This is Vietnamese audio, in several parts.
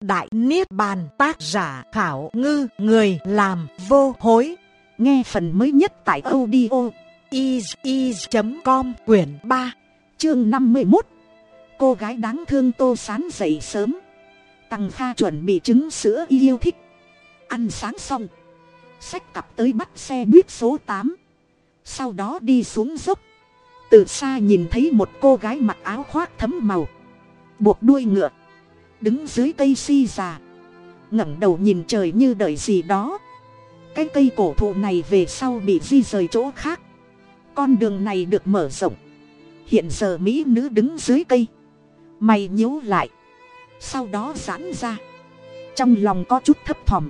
Đại Niết Bàn, tác giả Khảo Ngư, Người làm vô hối. Nghe phần mới nhất tại audio is.com quyển 3 chương 51 Cô gái đáng thương tô sán dậy sớm. Tăng Kha chuẩn bị trứng sữa yêu thích. Ăn sáng xong, Xách cặp tới bắt xe buýt số 8 Sau đó đi xuống dốc. Từ xa nhìn thấy một cô gái mặc áo khoác thấm màu. Buộc đuôi ngựa đứng dưới cây si già. ngẩng đầu nhìn trời như đợi gì đó. cái cây cổ thụ này về sau bị di rời chỗ khác. con đường này được mở rộng. hiện giờ mỹ nữ đứng dưới cây. mày nhíu lại. sau đó giãn ra. trong lòng có chút thấp thỏm.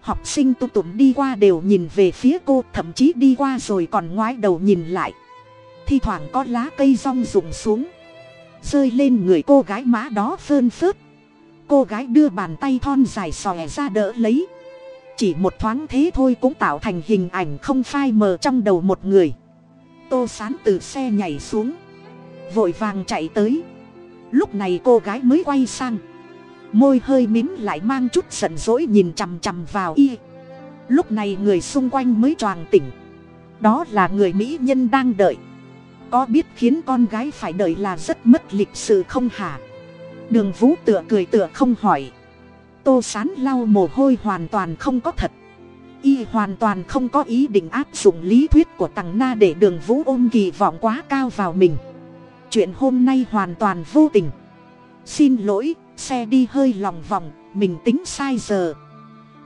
học sinh tu tụng đi qua đều nhìn về phía cô, thậm chí đi qua rồi còn ngoái đầu nhìn lại. thi thoảng có lá cây rong rụng xuống. rơi lên người cô gái má đó phơn phớt cô gái đưa bàn tay thon dài xòe ra đỡ lấy. Chỉ một thoáng thế thôi cũng tạo thành hình ảnh không phai mờ trong đầu một người. Tô sán từ xe nhảy xuống. Vội vàng chạy tới. Lúc này cô gái mới quay sang. Môi hơi mím lại mang chút giận dỗi nhìn chằm chằm vào y. Lúc này người xung quanh mới choàng tỉnh. Đó là người mỹ nhân đang đợi. Có biết khiến con gái phải đợi là rất mất lịch sự không hả? Đường vũ tựa cười tựa không hỏi. Tô sán lau mồ hôi hoàn toàn không có thật. Y hoàn toàn không có ý định áp dụng lý thuyết của tằng na để đường vũ ôm kỳ vọng quá cao vào mình. Chuyện hôm nay hoàn toàn vô tình. Xin lỗi, xe đi hơi lòng vòng, mình tính sai giờ.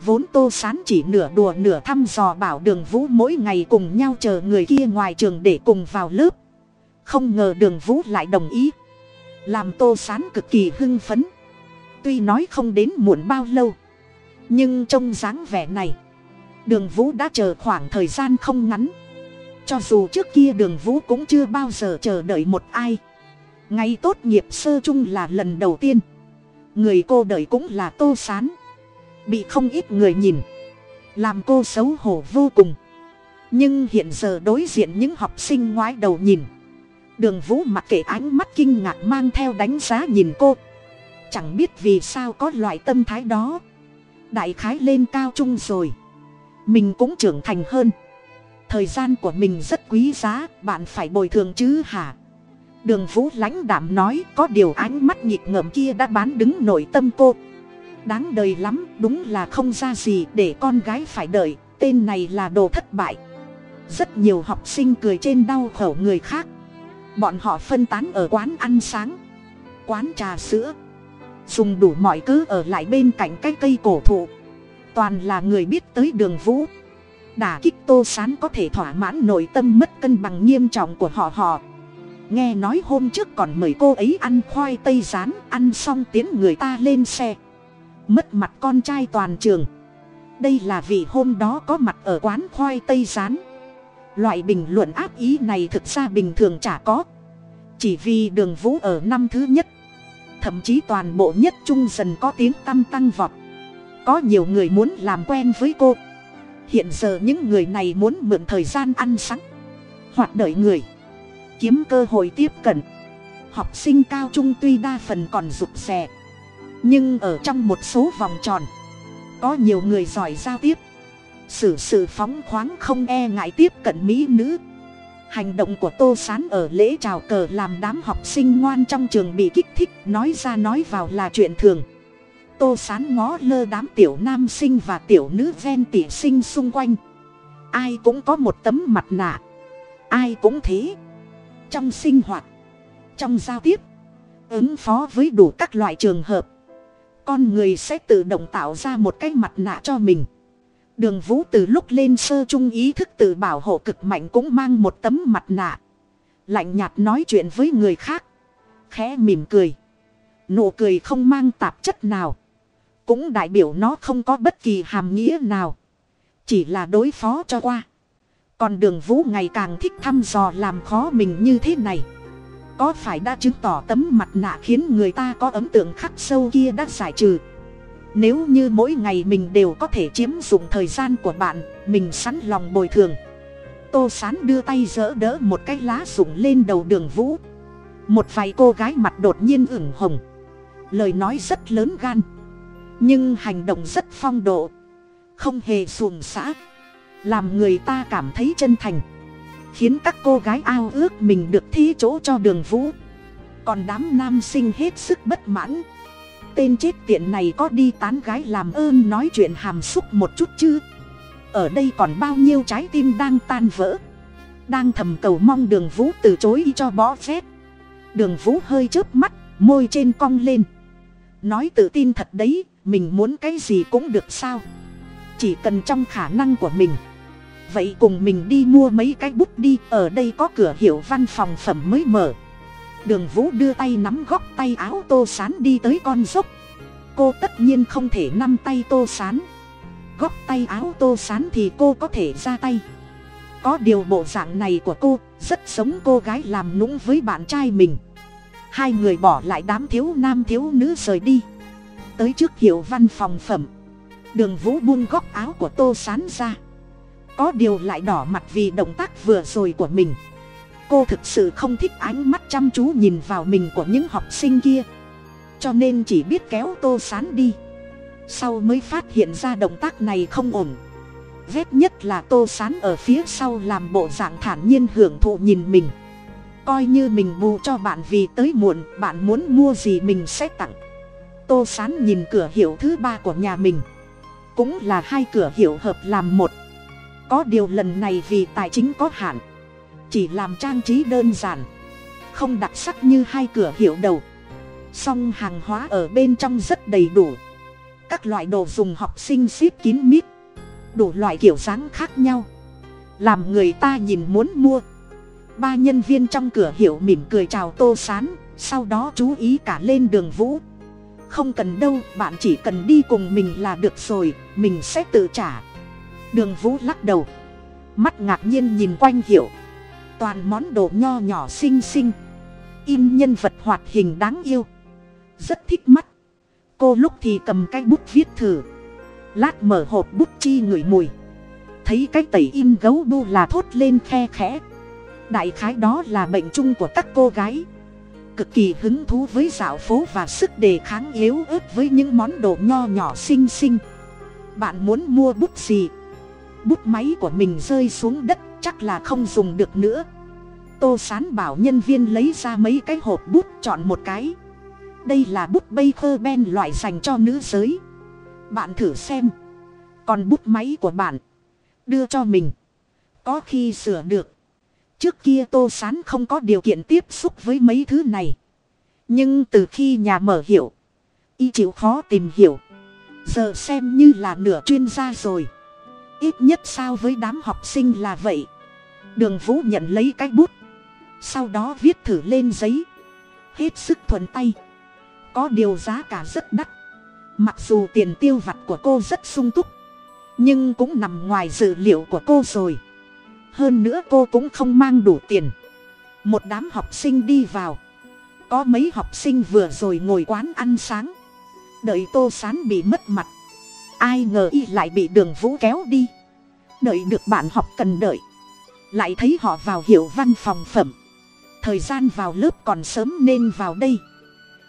Vốn tô sán chỉ nửa đùa nửa thăm dò bảo đường vũ mỗi ngày cùng nhau chờ người kia ngoài trường để cùng vào lớp. Không ngờ đường vũ lại đồng ý làm tô sán cực kỳ hưng phấn. Tuy nói không đến muộn bao lâu, nhưng trong dáng vẻ này, đường vũ đã chờ khoảng thời gian không ngắn. Cho dù trước kia đường vũ cũng chưa bao giờ chờ đợi một ai. Ngày tốt nghiệp sơ chung là lần đầu tiên. Người cô đợi cũng là tô sán. Bị không ít người nhìn, làm cô xấu hổ vô cùng. Nhưng hiện giờ đối diện những học sinh ngoái đầu nhìn đường vũ mặc kệ ánh mắt kinh ngạc mang theo đánh giá nhìn cô. Chẳng biết vì sao có loại tâm thái đó. Đại khái lên cao trung rồi. Mình cũng trưởng thành hơn. Thời gian của mình rất quý giá, bạn phải bồi thường chứ hả? Đường vũ lãnh đạm nói, có điều ánh mắt nhịp ngợm kia đã bán đứng nội tâm cô. Đáng đời lắm, đúng là không ra gì để con gái phải đợi, tên này là đồ thất bại. Rất nhiều học sinh cười trên đau khổ người khác bọn họ phân tán ở quán ăn sáng, quán trà sữa, dùng đủ mọi cứ ở lại bên cạnh cái cây cổ thụ. Toàn là người biết tới đường vũ. Đả kích tô sán có thể thỏa mãn nội tâm mất cân bằng nghiêm trọng của họ họ. Nghe nói hôm trước còn mời cô ấy ăn khoai tây rán, ăn xong tiến người ta lên xe. Mất mặt con trai toàn trường. Đây là vì hôm đó có mặt ở quán khoai tây rán loại bình luận áp ý này thực ra bình thường chả có. Chỉ vì đường vũ ở năm thứ nhất, thậm chí toàn bộ nhất trung dần có tiếng tăm tăng vọt. Có nhiều người muốn làm quen với cô. Hiện giờ những người này muốn mượn thời gian ăn sáng, hoặc đợi người, kiếm cơ hội tiếp cận. Học sinh cao trung tuy đa phần còn rụt rè, nhưng ở trong một số vòng tròn, có nhiều người giỏi giao tiếp xử sự phóng khoáng không e ngại tiếp cận mỹ nữ. Hành động của tô s á n ở lễ chào cờ làm đám học sinh ngoan trong trường bị kích thích, nói ra nói vào là chuyện thường. Tô s á n ngó lơ đám tiểu nam sinh và tiểu nữ ven tỉ sinh xung quanh. Ai cũng có một tấm mặt nạ. Ai cũng thế. Trong sinh hoạt, trong giao tiếp, ứng phó với đủ các loại trường hợp, con người sẽ tự động tạo ra một cái mặt nạ cho mình đường vũ từ lúc lên sơ trung ý thức tự bảo hộ cực mạnh cũng mang một tấm mặt nạ. Lạnh nhạt nói chuyện với người khác. Khẽ mỉm cười. Nụ cười không mang tạp chất nào. Cũng đại biểu nó không có bất kỳ hàm nghĩa nào. Chỉ là đối phó cho qua. Còn đường vũ ngày càng thích thăm dò làm khó mình như thế này. Có phải đã chứng tỏ tấm mặt nạ khiến người ta có ấn tượng khắc sâu kia đã giải trừ? Nếu như mỗi ngày mình đều có thể chiếm dụng thời gian của bạn, mình sẵn lòng bồi thường. Tô sán đưa tay dỡ đỡ một cái lá rụng lên đầu đường vũ. Một vài cô gái mặt đột nhiên ửng hồng. Lời nói rất lớn gan. Nhưng hành động rất phong độ. Không hề xuồng xã. Làm người ta cảm thấy chân thành. Khiến các cô gái ao ước mình được thi chỗ cho đường vũ. Còn đám nam sinh hết sức bất mãn tên chết tiện này có đi tán gái làm ơn nói chuyện hàm xúc một chút chứ? Ở đây còn bao nhiêu trái tim đang tan vỡ? Đang thầm cầu mong đường vũ từ chối cho bó phép đường vũ hơi chớp mắt, môi trên cong lên. Nói tự tin thật đấy, mình muốn cái gì cũng được sao? Chỉ cần trong khả năng của mình. Vậy cùng mình đi mua mấy cái bút đi, ở đây có cửa hiệu văn phòng phẩm mới mở đường vũ đưa tay nắm góc tay áo tô sán đi tới con dốc. Cô tất nhiên không thể nắm tay tô sán. Góc tay áo tô sán thì cô có thể ra tay. Có điều bộ dạng này của cô, rất giống cô gái làm nũng với bạn trai mình. Hai người bỏ lại đám thiếu nam thiếu nữ rời đi. Tới trước hiệu văn phòng phẩm. Đường vũ buông góc áo của tô sán ra. Có điều lại đỏ mặt vì động tác vừa rồi của mình cô thực sự không thích ánh mắt chăm chú nhìn vào mình của những học sinh kia. Cho nên chỉ biết kéo tô sán đi. Sau mới phát hiện ra động tác này không ổn. Vét nhất là tô sán ở phía sau làm bộ dạng thản nhiên hưởng thụ nhìn mình. Coi như mình bù cho bạn vì tới muộn, bạn muốn mua gì mình sẽ tặng. Tô sán nhìn cửa hiệu thứ ba của nhà mình. Cũng là hai cửa hiệu hợp làm một. Có điều lần này vì tài chính có hạn chỉ làm trang trí đơn giản, không đặc sắc như hai cửa hiệu đầu. Song hàng hóa ở bên trong rất đầy đủ. Các loại đồ dùng học sinh ship kín mít, đủ loại kiểu dáng khác nhau. Làm người ta nhìn muốn mua. Ba nhân viên trong cửa hiệu mỉm cười chào tô sán, sau đó chú ý cả lên đường vũ. Không cần đâu, bạn chỉ cần đi cùng mình là được rồi, mình sẽ tự trả. Đường vũ lắc đầu, mắt ngạc nhiên nhìn quanh hiểu toàn món đồ nho nhỏ xinh xinh. In nhân vật hoạt hình đáng yêu. Rất thích mắt. Cô lúc thì cầm cái bút viết thử. Lát mở hộp bút chi ngửi mùi. Thấy cái tẩy in gấu đu là thốt lên khe khẽ. Đại khái đó là bệnh chung của các cô gái. Cực kỳ hứng thú với dạo phố và sức đề kháng yếu ớt với những món đồ nho nhỏ xinh xinh. Bạn muốn mua bút gì? Bút máy của mình rơi xuống đất chắc là không dùng được nữa. Tô sán bảo nhân viên lấy ra mấy cái hộp bút chọn một cái. Đây là bút bay khơ ben loại dành cho nữ giới. Bạn thử xem. Còn bút máy của bạn. Đưa cho mình. Có khi sửa được. Trước kia tô sán không có điều kiện tiếp xúc với mấy thứ này. Nhưng từ khi nhà mở hiểu y chịu khó tìm hiểu. Giờ xem như là nửa chuyên gia rồi ít nhất sao với đám học sinh là vậy? Đường vũ nhận lấy cái bút. Sau đó viết thử lên giấy. Hết sức thuận tay. Có điều giá cả rất đắt. Mặc dù tiền tiêu vặt của cô rất sung túc, nhưng cũng nằm ngoài dự liệu của cô rồi. Hơn nữa cô cũng không mang đủ tiền. Một đám học sinh đi vào. Có mấy học sinh vừa rồi ngồi quán ăn sáng. Đợi tô sán bị mất mặt ai ngờ y lại bị đường vũ kéo đi. Đợi được bạn học cần đợi. Lại thấy họ vào hiệu văn phòng phẩm. Thời gian vào lớp còn sớm nên vào đây.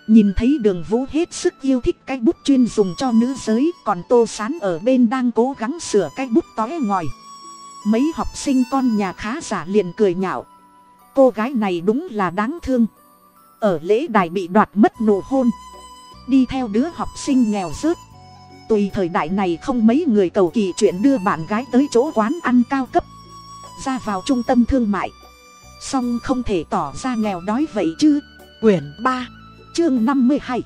Nhìn thấy đường vũ hết sức yêu thích cái bút chuyên dùng cho nữ giới, còn tô sán ở bên đang cố gắng sửa cái bút tói ngòi. Mấy học sinh con nhà khá giả liền cười nhạo. Cô gái này đúng là đáng thương. Ở lễ đài bị đoạt mất nụ hôn. Đi theo đứa học sinh nghèo rớt tùy thời đại này không mấy người cầu kỳ chuyện đưa bạn gái tới chỗ quán ăn cao cấp. Ra vào trung tâm thương mại. Song không thể tỏ ra nghèo đói vậy chứ. Quyển ba, chương năm mươi hai.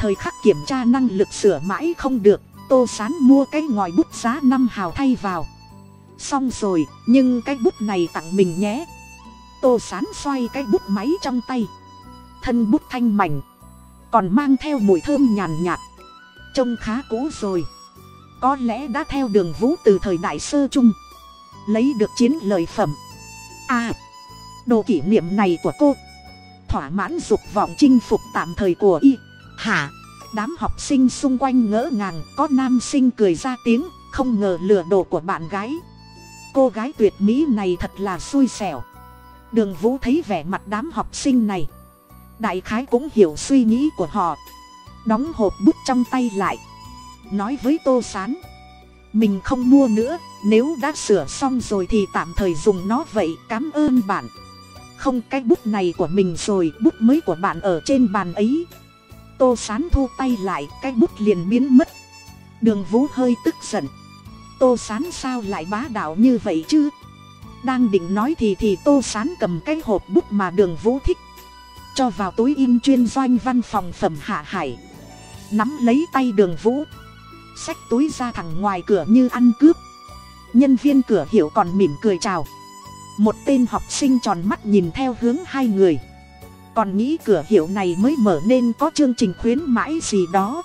Thời khắc kiểm tra năng lực sửa mãi không được, tô sán mua cái ngòi bút giá năm hào thay vào. Xong rồi, nhưng cái bút này tặng mình nhé. Tô sán xoay cái bút máy trong tay. Thân bút thanh mảnh, còn mang theo mùi thơm nhàn nhạt trông khá cũ rồi. Có lẽ đã theo đường vũ từ thời đại sơ chung lấy được chiến lợi phẩm. À đồ kỷ niệm này của cô. Thỏa mãn dục vọng chinh phục tạm thời của y. Hả? Đám học sinh xung quanh ngỡ ngàng, có nam sinh cười ra tiếng, không ngờ lừa đồ của bạn gái. Cô gái tuyệt mỹ này thật là xui xẻo. Đường vũ thấy vẻ mặt đám học sinh này. Đại khái cũng hiểu suy nghĩ của họ đóng hộp bút trong tay lại. Nói với tô s á n mình không mua nữa, nếu đã sửa xong rồi thì tạm thời dùng nó vậy cám ơn bạn. Không, cái bút này của mình rồi, bút mới của bạn ở trên bàn ấy. Tô s á n thu tay lại, cái bút liền biến mất. Đường vũ hơi tức giận. Tô s á n sao lại bá đạo như vậy chứ? Đang định nói thì thì tô s á n cầm cái hộp bút mà đường vũ thích. Cho vào túi in chuyên doanh văn phòng phẩm hạ hải nắm lấy tay đường vũ. Xách túi ra thẳng ngoài cửa như ăn cướp. Nhân viên cửa hiệu còn mỉm cười chào. Một tên học sinh tròn mắt nhìn theo hướng hai người. Còn nghĩ cửa hiệu này mới mở nên có chương trình khuyến mãi gì đó.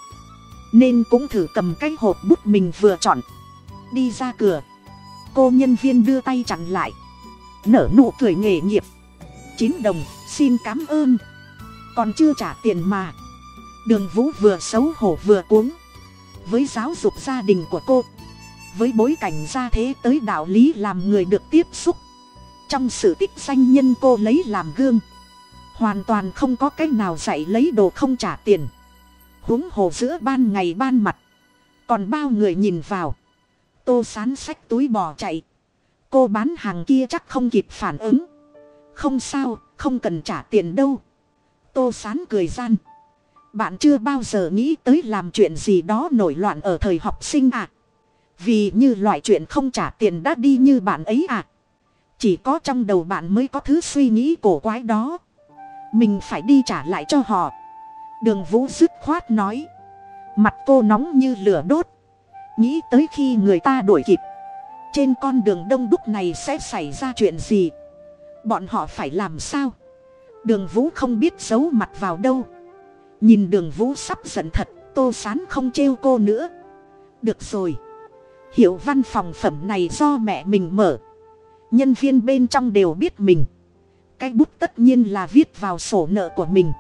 Nên cũng thử cầm cái hộp bút mình vừa chọn. Đi ra cửa. Cô nhân viên đưa tay chặn lại. Nở nụ cười nghề nghiệp. Chín đồng, xin cám ơn. Còn chưa trả tiền mà đường vũ vừa xấu hổ vừa cuống. Với giáo dục gia đình của cô, với bối cảnh gia thế tới đạo lý làm người được tiếp xúc, trong sự tích danh nhân cô lấy làm gương, hoàn toàn không có cách nào dạy lấy đồ không trả tiền. Huống hồ giữa ban ngày ban mặt, còn bao người nhìn vào. Tô sán xách túi bỏ chạy. Cô bán hàng kia chắc không kịp phản ứng. Không sao, không cần trả tiền đâu. Tô sán cười gian bạn chưa bao giờ nghĩ tới làm chuyện gì đó nổi loạn ở thời học sinh à. Vì như loại chuyện không trả tiền đã đi như bạn ấy à. Chỉ có trong đầu bạn mới có thứ suy nghĩ cổ quái đó. Mình phải đi trả lại cho họ. Đường vũ dứt khoát nói. Mặt cô nóng như lửa đốt. Nghĩ tới khi người ta đuổi kịp. Trên con đường đông đúc này sẽ xảy ra chuyện gì. Bọn họ phải làm sao. Đường vũ không biết giấu mặt vào đâu nhìn đường vũ sắp giận thật, tô sán không trêu cô nữa. Được rồi. Hiệu văn phòng phẩm này do mẹ mình mở. Nhân viên bên trong đều biết mình. Cái bút tất nhiên là viết vào sổ nợ của mình.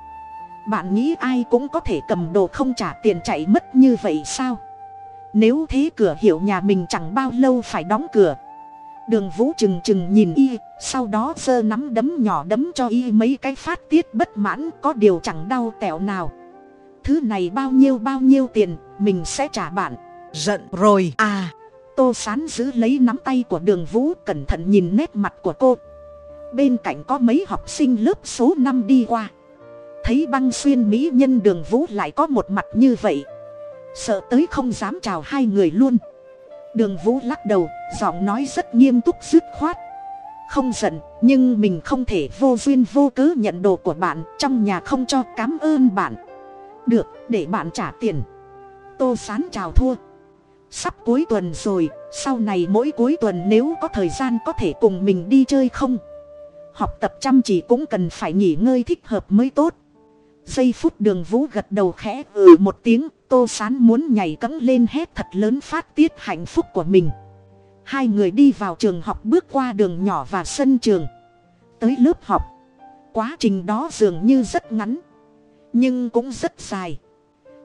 Bạn nghĩ ai cũng có thể cầm đồ không trả tiền chạy mất như vậy sao? Nếu thế cửa hiệu nhà mình chẳng bao lâu phải đóng cửa đường vũ trừng trừng nhìn y sau đó giơ nắm đấm nhỏ đấm cho y mấy cái phát tiết bất mãn có điều chẳng đau tẹo nào. Thứ này bao nhiêu bao nhiêu tiền mình sẽ trả bạn. Giận rồi. À tô sán giữ lấy nắm tay của đường vũ cẩn thận nhìn nét mặt của cô. Bên cạnh có mấy học sinh lớp số năm đi qua. Thấy băng xuyên mỹ nhân đường vũ lại có một mặt như vậy. Sợ tới không dám chào hai người luôn đường vũ lắc đầu, giọng nói rất nghiêm túc dứt khoát. Không giận, nhưng mình không thể vô duyên vô cớ nhận đồ của bạn, trong nhà không cho cám ơn bạn. Được, để bạn trả tiền. Tô sán chào thua. Sắp cuối tuần rồi, sau này mỗi cuối tuần nếu có thời gian có thể cùng mình đi chơi không? Học tập chăm chỉ cũng cần phải nghỉ ngơi thích hợp mới tốt. Giây phút đường vũ gật đầu khẽ ừ một tiếng tô sán muốn nhảy cẫng lên hét thật lớn phát tiết hạnh phúc của mình. Hai người đi vào trường học bước qua đường nhỏ và sân trường. Tới lớp học. Quá trình đó dường như rất ngắn, nhưng cũng rất dài.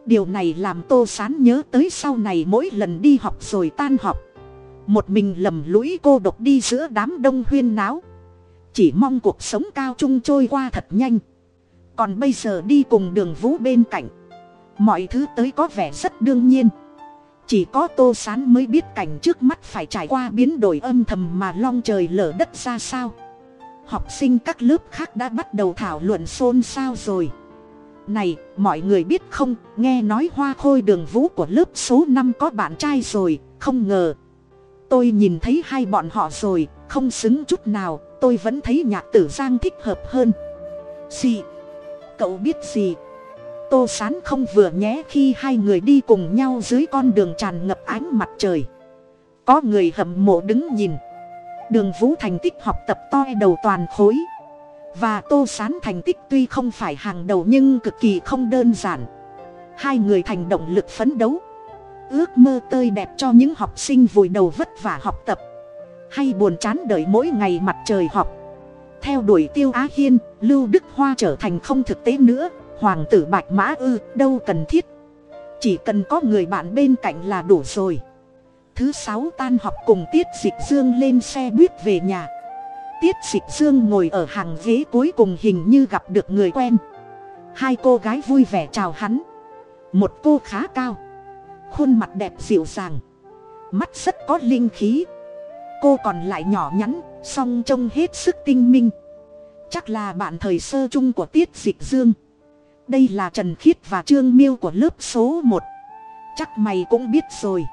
Điều này làm tô sán nhớ tới sau này mỗi lần đi học rồi tan học. Một mình lầm lũi cô độc đi giữa đám đông huyên náo. Chỉ mong cuộc sống cao trung trôi qua thật nhanh. Còn bây giờ đi cùng đường vũ bên cạnh mọi thứ tới có vẻ rất đương nhiên. Chỉ có tô sán mới biết cảnh trước mắt phải trải qua biến đổi âm thầm mà long trời lở đất ra sao. Học sinh các lớp khác đã bắt đầu thảo luận xôn xao rồi. Này, mọi người biết không, nghe nói hoa khôi đường vũ của lớp số năm có bạn trai rồi, không ngờ. Tôi nhìn thấy hai bọn họ rồi, không xứng chút nào, tôi vẫn thấy nhạc tử giang thích hợp hơn. Gì? Cậu biết gì? Tô sán không vừa nhé khi hai người đi cùng nhau dưới con đường tràn ngập ánh mặt trời. Có người hầm mộ đứng nhìn. Đường vũ thành tích học tập to đầu toàn khối. Và tô sán thành tích tuy không phải hàng đầu nhưng cực kỳ không đơn giản. Hai người thành động lực phấn đấu. Ước mơ tươi đẹp cho những học sinh vùi đầu vất vả học tập. Hay buồn chán đợi mỗi ngày mặt trời học theo đuổi tiêu á hiên, lưu đức hoa trở thành không thực tế nữa hoàng tử bạch mã ư, đâu cần thiết. Chỉ cần có người bạn bên cạnh là đủ rồi. Thứ sáu, tan học cùng tiết dịch dương lên xe buýt về nhà. Tiết dịch dương ngồi ở hàng ghế cuối cùng hình như gặp được người quen. Hai cô gái vui vẻ chào hắn. Một cô khá cao. Khuôn mặt đẹp dịu dàng. Mắt rất có linh khí. Cô còn lại nhỏ nhắn, song trông hết sức tinh minh. Chắc là bạn thời sơ chung của tiết dịch dương đây là trần khiết và trương miêu của lớp số một. Chắc mày cũng biết rồi.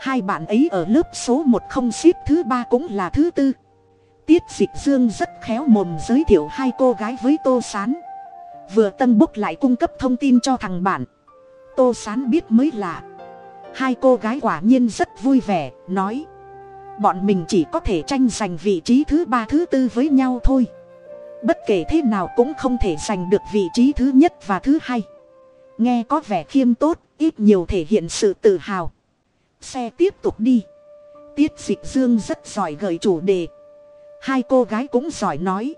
Hai bạn ấy ở lớp số một không xếp thứ ba cũng là thứ tư. Tiết dịch dương rất khéo mồm giới thiệu hai cô gái với tô s á n vừa tân bốc lại cung cấp thông tin cho thằng bạn. Tô s á n biết mới lạ. Hai cô gái quả nhiên rất vui vẻ, nói. Bọn mình chỉ có thể tranh giành vị trí thứ ba, thứ tư với nhau thôi bất kể thế nào cũng không thể giành được vị trí thứ nhất và thứ hai. Nghe có vẻ khiêm tốt ít nhiều thể hiện sự tự hào. Xe tiếp tục đi. Tiết dịch dương rất giỏi gợi chủ đề. Hai cô gái cũng giỏi nói.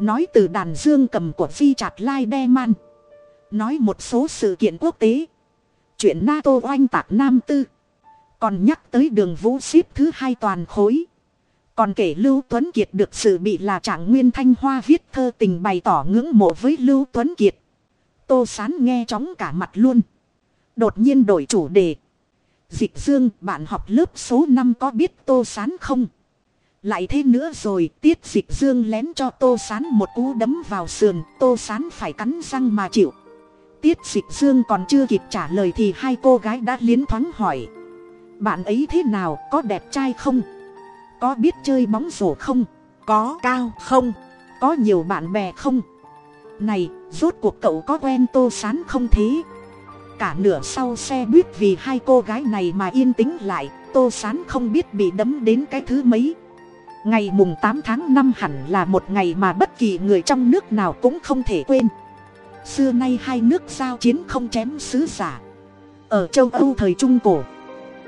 Nói từ đàn dương cầm của phi chặt lai đe man. Nói một số sự kiện quốc tế. Chuyện nato oanh tạc nam tư. Còn nhắc tới đường vũ ship thứ hai toàn khối còn kể lưu tuấn kiệt được sự bị là trạng nguyên thanh hoa viết thơ tình bày tỏ ngưỡng mộ với lưu tuấn kiệt. Tô sán nghe chóng cả mặt luôn. Đột nhiên đổi chủ đề. Dịch dương, bạn học lớp số năm có biết tô sán không? Lại thế nữa rồi, tiết dịch dương lén cho tô sán một cú đấm vào sườn, tô sán phải cắn răng mà chịu. Tiết dịch dương còn chưa kịp trả lời thì hai cô gái đã liến thoáng hỏi. Bạn ấy thế nào, có đẹp trai không? Có biết chơi bóng rổ không? Có. Cao không? Có nhiều bạn bè không? Này, rốt cuộc cậu có quen tô sán không thế? Cả nửa sau xe buýt vì hai cô gái này mà yên tĩnh lại, tô sán không biết bị đấm đến cái thứ mấy. Ngày mùng tám tháng năm hẳn là một ngày mà bất kỳ người trong nước nào cũng không thể quên. Xưa nay hai nước giao chiến không chém sứ giả. Ở châu âu thời trung cổ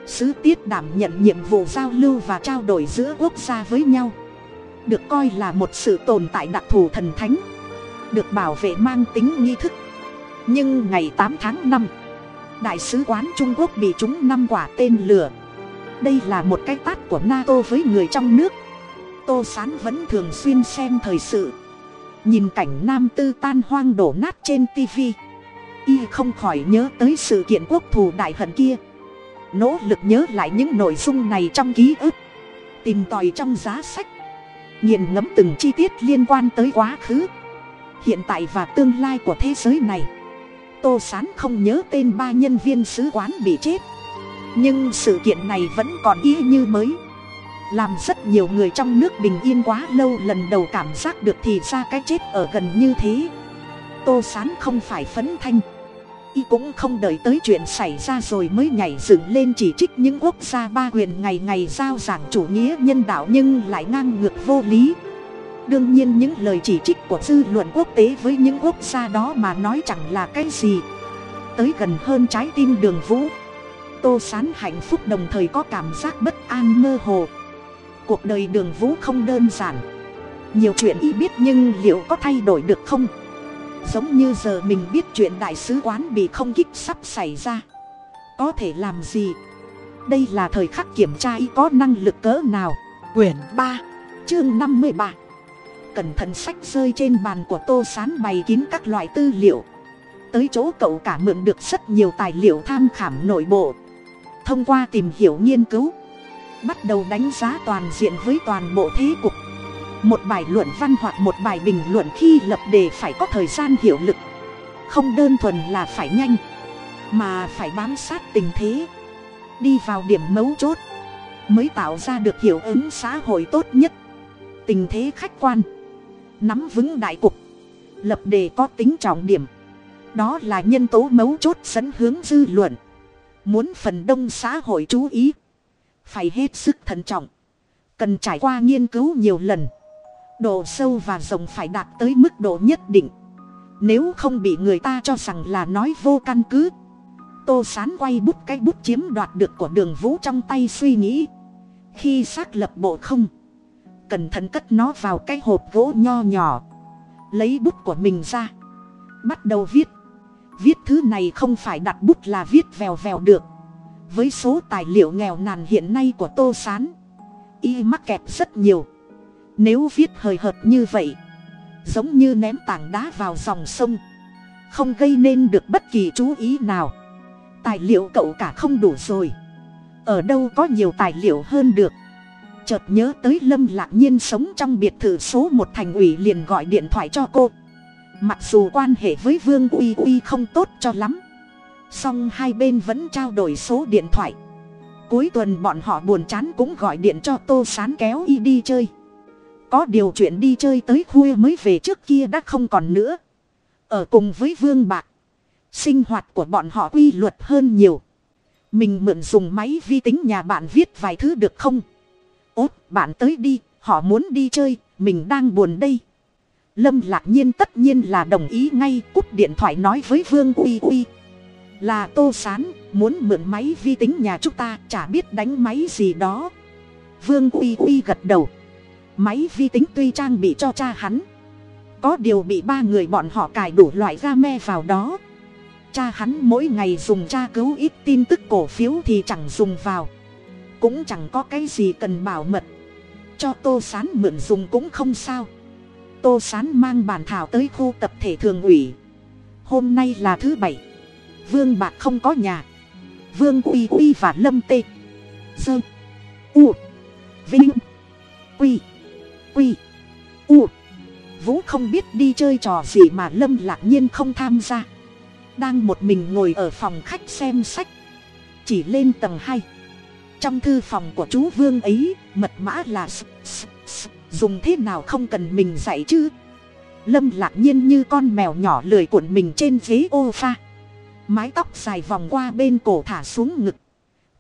sứ tiết đảm nhận nhiệm vụ giao lưu và trao đổi giữa quốc gia với nhau. Được coi là một sự tồn tại đặc thù thần thánh. Được bảo vệ mang tính nghi thức. Nhưng ngày tám tháng năm, đại sứ quán trung quốc bị trúng năm quả tên lửa. Đây là một cái tát của nato với người trong nước. Tô sán vẫn thường xuyên xem thời sự. Nhìn cảnh nam tư tan hoang đổ nát trên tv y không khỏi nhớ tới sự kiện quốc thù đại hận kia nỗ lực nhớ lại những nội dung này trong ký ức. Tìm tòi trong giá sách. Nghiền ngẫm từng chi tiết liên quan tới quá khứ, hiện tại và tương lai của thế giới này. Tô sán không nhớ tên ba nhân viên sứ quán bị chết. Nhưng sự kiện này vẫn còn y như mới. Làm rất nhiều người trong nước bình yên quá lâu, lần đầu cảm giác được thì ra cái chết ở gần như thế. Tô sán không phải phấn thanh y cũng không đợi tới chuyện xảy ra rồi mới nhảy dựng lên chỉ trích những quốc gia ba quyền ngày ngày giao giảng chủ nghĩa nhân đạo nhưng lại ngang ngược vô lý. Đương nhiên những lời chỉ trích của dư luận quốc tế với những quốc gia đó mà nói chẳng là cái gì. Tới gần hơn trái tim đường vũ, tô sán hạnh phúc đồng thời có cảm giác bất an mơ hồ. Cuộc đời đường vũ không đơn giản. Nhiều chuyện y biết nhưng liệu có thay đổi được không? Giống như giờ mình biết chuyện đại sứ quán bị không kích sắp xảy ra. Có thể làm gì? Đây là thời khắc kiểm tra y có năng lực cỡ nào? Quyển ba, chương năm mươi ba. Cẩn thận sách rơi trên bàn của tô sán bày kín các loại tư liệu. Tới chỗ cậu cả mượn được rất nhiều tài liệu tham khảm nội bộ. Thông qua tìm hiểu nghiên cứu, bắt đầu đánh giá toàn diện với toàn bộ thế cục một bài luận văn hoặc một bài bình luận khi lập đề phải có thời gian hiệu lực. Không đơn thuần là phải nhanh, mà phải bám sát tình thế, đi vào điểm mấu chốt, mới tạo ra được hiệu ứng xã hội tốt nhất. Tình thế khách quan, nắm vững đại cục, lập đề có tính trọng điểm. Đó là nhân tố mấu chốt dẫn hướng dư luận. Muốn phần đông xã hội chú ý, phải hết sức thận trọng, cần trải qua nghiên cứu nhiều lần độ sâu và rộng phải đạt tới mức độ nhất định. Nếu không bị người ta cho rằng là nói vô căn cứ, tô sán quay bút cái bút chiếm đoạt được của đường vũ trong tay suy nghĩ. Khi xác lập bộ không, cẩn thận cất nó vào cái hộp gỗ nho nhỏ, lấy bút của mình ra, bắt đầu viết. Viết thứ này không phải đặt bút là viết vèo vèo được. Với số tài liệu nghèo nàn hiện nay của tô s á n y mắc kẹt rất nhiều nếu viết hời hợt như vậy, giống như ném tảng đá vào dòng sông, không gây nên được bất kỳ chú ý nào. Tài liệu cậu cả không đủ rồi. Ở đâu có nhiều tài liệu hơn được. Chợt nhớ tới lâm lạc nhiên sống trong biệt thự số một thành ủy liền gọi điện thoại cho cô. Mặc dù quan hệ với vương uy uy không tốt cho lắm, song hai bên vẫn trao đổi số điện thoại. Cuối tuần bọn họ buồn chán cũng gọi điện cho tô sán kéo y đi chơi có điều chuyện đi chơi tới khuya mới về trước kia đã không còn nữa. Ở cùng với vương bạc, sinh hoạt của bọn họ quy luật hơn nhiều. Mình mượn dùng máy vi tính nhà bạn viết vài thứ được không? Ốt, bạn tới đi, họ muốn đi chơi, mình đang buồn đây. Lâm lạc nhiên tất nhiên là đồng ý ngay, cúp điện thoại nói với vương uy uy. Là tô sán, muốn mượn máy vi tính nhà chúng ta, chả biết đánh máy gì đó. Vương uy uy gật đầu máy vi tính tuy trang bị cho cha hắn. Có điều bị ba người bọn họ cài đủ loại ga me vào đó. Cha hắn mỗi ngày dùng tra cứu ít tin tức cổ phiếu thì chẳng dùng vào. Cũng chẳng có cái gì cần bảo mật. Cho tô sán mượn dùng cũng không sao. Tô sán mang bàn thảo tới khu tập thể thường ủy. Hôm nay là thứ bảy. Vương bạc không có nhà. Vương uy uy và lâm tê. Dơ u. Vinh. Quy quy. U. Vũ không biết đi chơi trò gì mà lâm lạc nhiên không tham gia. Đang một mình ngồi ở phòng khách xem sách. Chỉ lên tầng hai. Trong thư phòng của chú vương ấy mật mã là s, s, s, dùng thế nào không cần mình dạy chứ? Lâm lạc nhiên như con mèo nhỏ lười cuộn mình trên ghế ô pha mái tóc dài vòng qua bên cổ thả xuống ngực.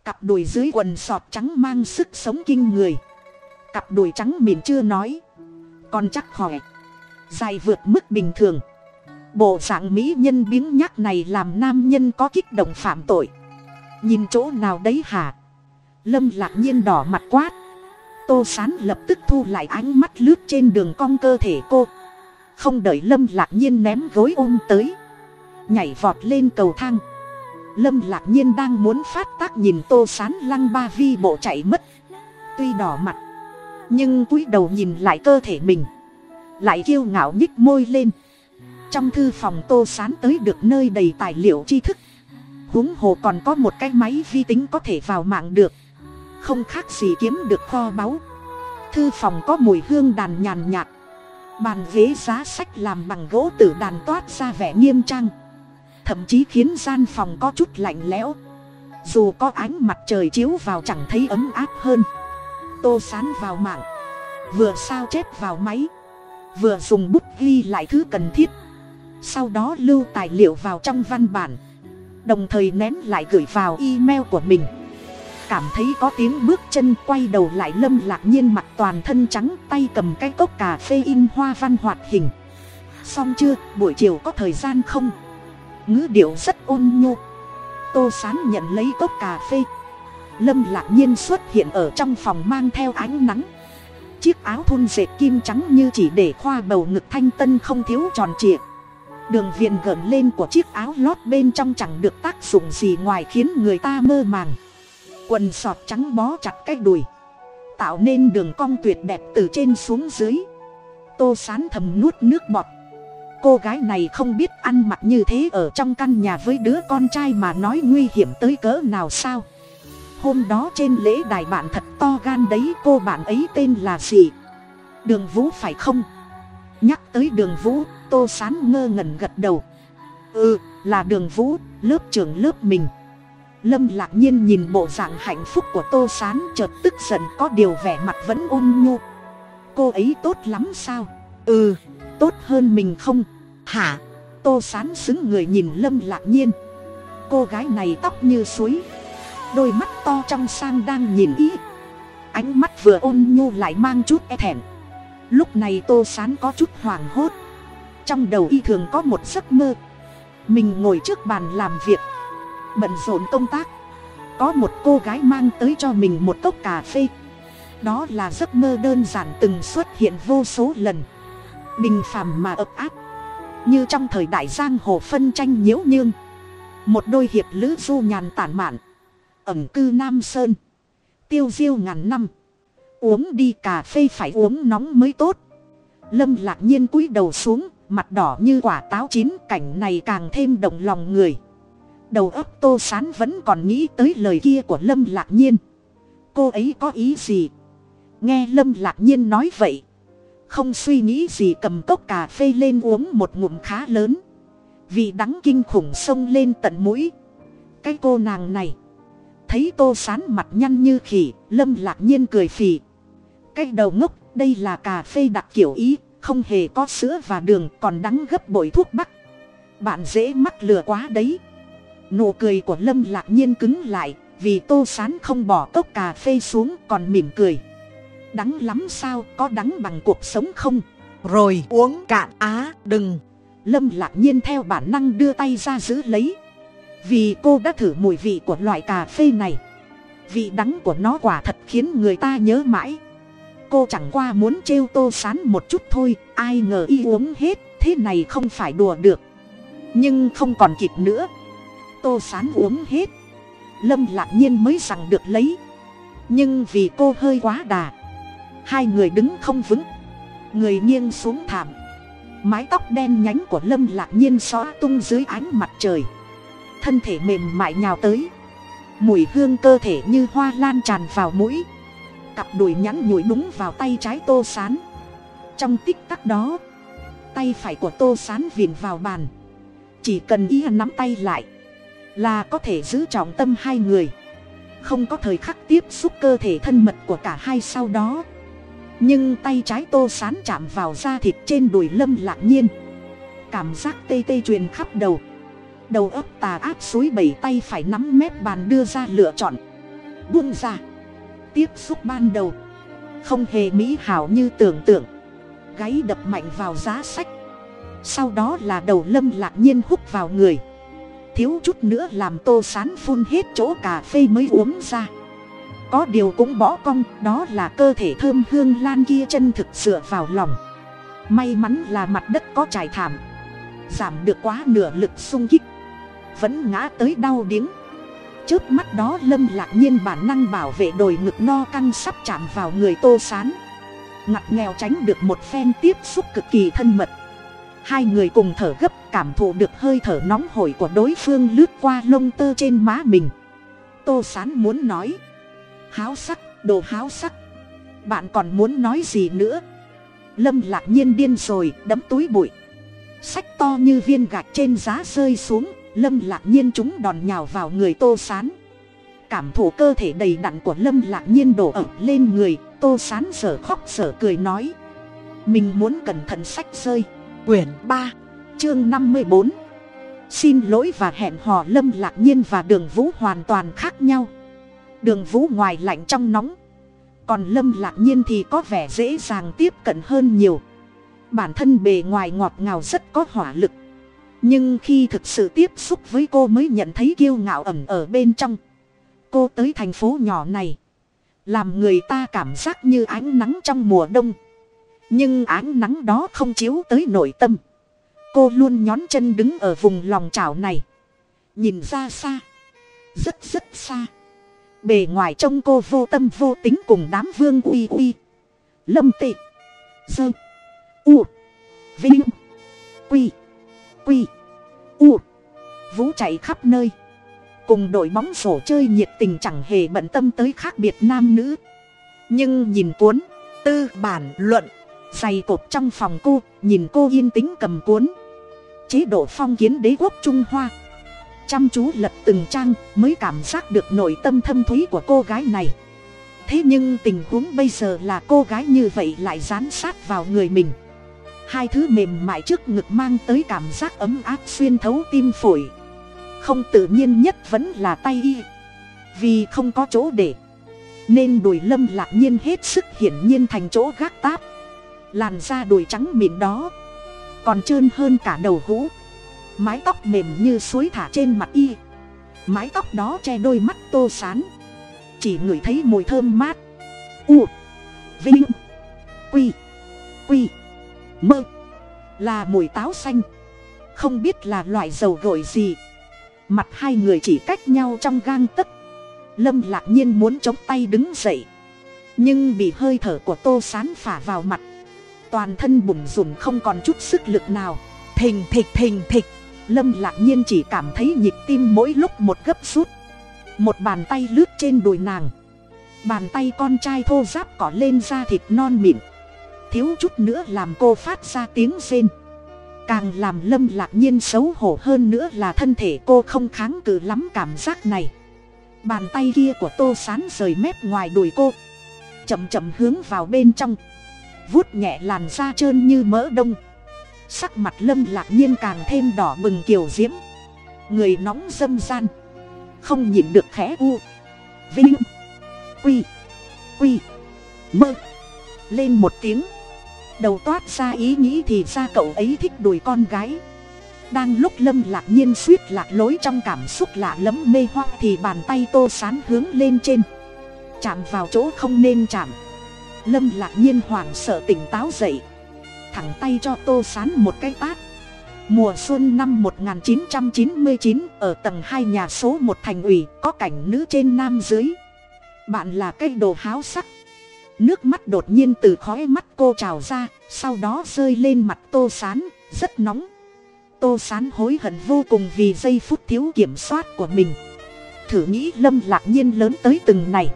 Cặp đùi dưới quần sọt trắng mang sức sống kinh người cặp đùi trắng mịn chưa nói. Còn chắc khỏe. Dài vượt mức bình thường. Bộ dạng mỹ nhân biếng nhác này làm nam nhân có kích động phạm tội. Nhìn chỗ nào đấy hả? Lâm lạc nhiên đỏ mặt quát. Tô sán lập tức thu lại ánh mắt lướt trên đường cong cơ thể cô. Không đợi lâm lạc nhiên ném gối ôm tới. Nhảy vọt lên cầu thang. Lâm lạc nhiên đang muốn phát tác nhìn tô sán lăng ba vi bộ chạy mất. Tuy đỏ mặt nhưng cúi đầu nhìn lại cơ thể mình. Lại kiêu ngạo nhích môi lên. Trong thư phòng tô sán tới được nơi đầy tài liệu tri thức. Huống hồ còn có một cái máy vi tính có thể vào mạng được. Không khác gì kiếm được kho báu. Thư phòng có mùi hương đàn nhàn nhạt. Bàn ghế giá sách làm bằng gỗ tử đàn toát ra vẻ nghiêm trang. Thậm chí khiến gian phòng có chút lạnh lẽo. Dù có ánh mặt trời chiếu vào chẳng thấy ấm áp hơn tô sán vào mạng. Vừa sao chép vào máy. Vừa dùng bút ghi lại thứ cần thiết. Sau đó lưu tài liệu vào trong văn bản. Đồng thời ném lại gửi vào email của mình. Cảm thấy có tiếng bước chân quay đầu lại lâm lạc nhiên mặt toàn thân trắng tay cầm cái cốc cà phê in hoa văn hoạt hình. Xong chưa, buổi chiều có thời gian không? Ngữ điệu rất ôn nhô tô sán nhận lấy cốc cà phê lâm lạc nhiên xuất hiện ở trong phòng mang theo ánh nắng. Chiếc áo thun dệt kim trắng như chỉ để khoa bầu ngực thanh tân không thiếu tròn trịa. Đường viền gợn lên của chiếc áo lót bên trong chẳng được tác dụng gì ngoài khiến người ta mơ màng. Quần sọt trắng bó chặt cái đùi, tạo nên đường cong tuyệt đẹp từ trên xuống dưới. Tô sán thầm nuốt nước bọt. Cô gái này không biết ăn mặc như thế ở trong căn nhà với đứa con trai mà nói nguy hiểm tới cỡ nào sao? Hôm đó trên lễ đài bạn thật to gan đấy, cô bạn ấy tên là gì? Đường vũ phải không? Nhắc tới đường vũ, tô sán ngơ ngẩn gật đầu. Ừ là đường vũ, lớp trưởng lớp mình. Lâm lạc nhiên nhìn bộ dạng hạnh phúc của tô sán, chợt tức giận, có điều vẻ mặt vẫn ôn nhu. Cô ấy tốt lắm sao? Ừ tốt hơn mình không? Hả? Tô sán xứng người nhìn lâm lạc nhiên. Cô gái này tóc như suối đôi mắt to trong sang đang nhìn ý. Ánh mắt vừa ôn nhu lại mang chút e thẹn. Lúc này tô sán có chút hoảng hốt. Trong đầu y thường có một giấc mơ. Mình ngồi trước bàn làm việc. Bận rộn công tác. Có một cô gái mang tới cho mình một cốc cà phê. Đó là giấc mơ đơn giản từng xuất hiện vô số lần. Bình phàm mà ập áp. Như trong thời đại giang hồ phân tranh nhiễu nhương. Một đôi hiệp lữ du nhàn tản mạn ẩm cư nam sơn. Tiêu diêu ngàn năm. Uống đi cà phê phải uống nóng mới tốt. Lâm lạc nhiên cúi đầu xuống, mặt đỏ như quả táo chín, cảnh này càng thêm động lòng người. Đầu ấp tô sán vẫn còn nghĩ tới lời kia của lâm lạc nhiên. Cô ấy có ý gì? Nghe lâm lạc nhiên nói vậy, không suy nghĩ gì cầm cốc cà phê lên uống một ngụm khá lớn. Vì đắng kinh khủng xông lên tận mũi. Cái cô nàng này thấy tô sán mặt nhăn như khỉ lâm lạc nhiên cười phì. Cái đầu ngốc đây là cà phê đặc kiểu ý không hề có sữa và đường còn đắng gấp bội thuốc bắc. Bạn dễ mắc lừa quá đấy. Nụ cười của lâm lạc nhiên cứng lại vì tô sán không bỏ cốc cà phê xuống còn mỉm cười. Đắng lắm sao có đắng bằng cuộc sống không? Rồi uống cạn á đừng. Lâm lạc nhiên theo bản năng đưa tay ra giữ lấy vì cô đã thử mùi vị của loại cà phê này. Vị đắng của nó quả thật khiến người ta nhớ mãi. Cô chẳng qua muốn trêu tô sán một chút thôi, ai ngờ y uống hết, thế này không phải đùa được. Nhưng không còn kịp nữa. Tô sán uống hết. Lâm lạc nhiên mới rằng được lấy. Nhưng vì cô hơi quá đà. Hai người đứng không vững. Người nghiêng xuống thảm. Mái tóc đen nhánh của lâm lạc nhiên xóa tung dưới ánh mặt trời thân thể mềm mại nhào tới. Mùi hương cơ thể như hoa lan tràn vào mũi. Cặp đùi nhẵn nhủi đúng vào tay trái tô sán. Trong tích tắc đó, tay phải của tô sán vìn vào bàn. Chỉ cần ý nắm tay lại, là có thể giữ trọng tâm hai người. Không có thời khắc tiếp xúc cơ thể thân mật của cả hai sau đó. Nhưng tay trái tô sán chạm vào da thịt trên đùi lâm lạc nhiên. Cảm giác tê tê truyền khắp đầu đầu ấp tà áp suối bảy tay phải nắm mép bàn đưa ra lựa chọn. Buông ra. Tiếp xúc ban đầu. Không hề mỹ hảo như tưởng tượng. Gáy đập mạnh vào giá sách. Sau đó là đầu lâm lạc nhiên hút vào người. Thiếu chút nữa làm tô sán phun hết chỗ cà phê mới uống ra. Có điều cũng bỏ cong, đó là cơ thể thơm hương lan kia chân thực dựa vào lòng. May mắn là mặt đất có trải thảm. Giảm được quá nửa lực sung kích vẫn ngã tới đau điếng. Trước mắt đó lâm lạc nhiên bản năng bảo vệ đồi ngực no căng sắp chạm vào người tô sán. Ngặt nghèo tránh được một phen tiếp xúc cực kỳ thân mật. Hai người cùng thở gấp, cảm thụ được hơi thở nóng hổi của đối phương lướt qua lông tơ trên má mình. Tô sán muốn nói, háo sắc, đồ háo sắc. Bạn còn muốn nói gì nữa? Lâm lạc nhiên điên rồi, đấm túi bụi. Sách to như viên gạch trên giá rơi xuống lâm lạc nhiên chúng đòn nhào vào người tô sán. Cảm thụ cơ thể đầy đặn của lâm lạc nhiên đổ ẩm lên người, tô sán sở khóc sở cười nói. Mình muốn cẩn thận sách rơi. Quyển ba, chương năm mươi bốn. Xin lỗi và hẹn hò lâm lạc nhiên và đường vũ hoàn toàn khác nhau. Đường vũ ngoài lạnh trong nóng. Còn lâm lạc nhiên thì có vẻ dễ dàng tiếp cận hơn nhiều. Bản thân bề ngoài ngọt ngào rất có hỏa lực nhưng khi thực sự tiếp xúc với cô mới nhận thấy kiêu ngạo ẩm ở bên trong. Cô tới thành phố nhỏ này. Làm người ta cảm giác như ánh nắng trong mùa đông. Nhưng ánh nắng đó không chiếu tới nội tâm. Cô luôn nhón chân đứng ở vùng lòng chảo này. Nhìn ra xa. Rất rất xa. Bề ngoài trông cô vô tâm vô tính cùng đám vương uy uy. Lâm tị. Dơ. U. Vinh. Quy quy. U. Vũ chạy khắp nơi. Cùng đội bóng rổ chơi nhiệt tình chẳng hề bận tâm tới khác biệt nam nữ. Nhưng nhìn cuốn, Tư bản luận, dày cột trong phòng cô, nhìn cô yên tĩnh cầm cuốn. Chế độ phong kiến đế quốc trung hoa. Chăm chú lật từng trang mới cảm giác được nội tâm thâm thúy của cô gái này. Thế nhưng tình huống bây giờ là cô gái như vậy lại dán sát vào người mình hai thứ mềm mại trước ngực mang tới cảm giác ấm áp xuyên thấu tim phổi. Không tự nhiên nhất vẫn là tay y. Vì không có chỗ để, nên đùi lâm lạc nhiên hết sức hiển nhiên thành chỗ gác táp. Làn da đùi trắng mịn đó, còn trơn hơn cả đầu hũ. Mái tóc mềm như suối thả trên mặt y. Mái tóc đó che đôi mắt tô sán. Chỉ ngửi thấy mùi thơm mát. U, vinh, quy quy mơ. Là mùi táo xanh. Không biết là loại dầu gội gì. Mặt hai người chỉ cách nhau trong gang tấc. Lâm lạc nhiên muốn chống tay đứng dậy. Nhưng bị hơi thở của tô sán phả vào mặt. Toàn thân bùn rùn không còn chút sức lực nào. Thình thịch thình thịch. Lâm lạc nhiên chỉ cảm thấy nhịp tim mỗi lúc một gấp rút. Một bàn tay lướt trên đùi nàng. Bàn tay con trai thô giáp cỏ lên da thịt non mịn thiếu chút nữa làm cô phát ra tiếng rên. Càng làm lâm lạc nhiên xấu hổ hơn nữa là thân thể cô không kháng cự lắm cảm giác này. Bàn tay kia của tô sán rời mép ngoài đùi cô. Chậm chậm hướng vào bên trong. Vuốt nhẹ làn da trơn như mỡ đông. Sắc mặt lâm lạc nhiên càng thêm đỏ bừng kiều diễm. Người nóng dâm gian. Không nhịn được khẽ u. Vinh. Quy. Quy. Mơ. Lên một tiếng đầu toát ra ý nghĩ thì ra cậu ấy thích đùi con gái. Đang lúc lâm lạc nhiên suýt lạc lối trong cảm xúc lạ lẫm mê hoa thì bàn tay tô sán hướng lên trên. Chạm vào chỗ không nên chạm. Lâm lạc nhiên hoảng sợ tỉnh táo dậy. Thẳng tay cho tô sán một cái tát. Mùa xuân năm 1999 ở tầng hai nhà số một thành ủy, có cảnh nữ trên nam dưới. Bạn là cây đồ háo sắc nước mắt đột nhiên từ khói mắt cô trào ra, sau đó rơi lên mặt tô sán, rất nóng. Tô sán hối hận vô cùng vì giây phút thiếu kiểm soát của mình. Thử nghĩ lâm lạc nhiên lớn tới từng này.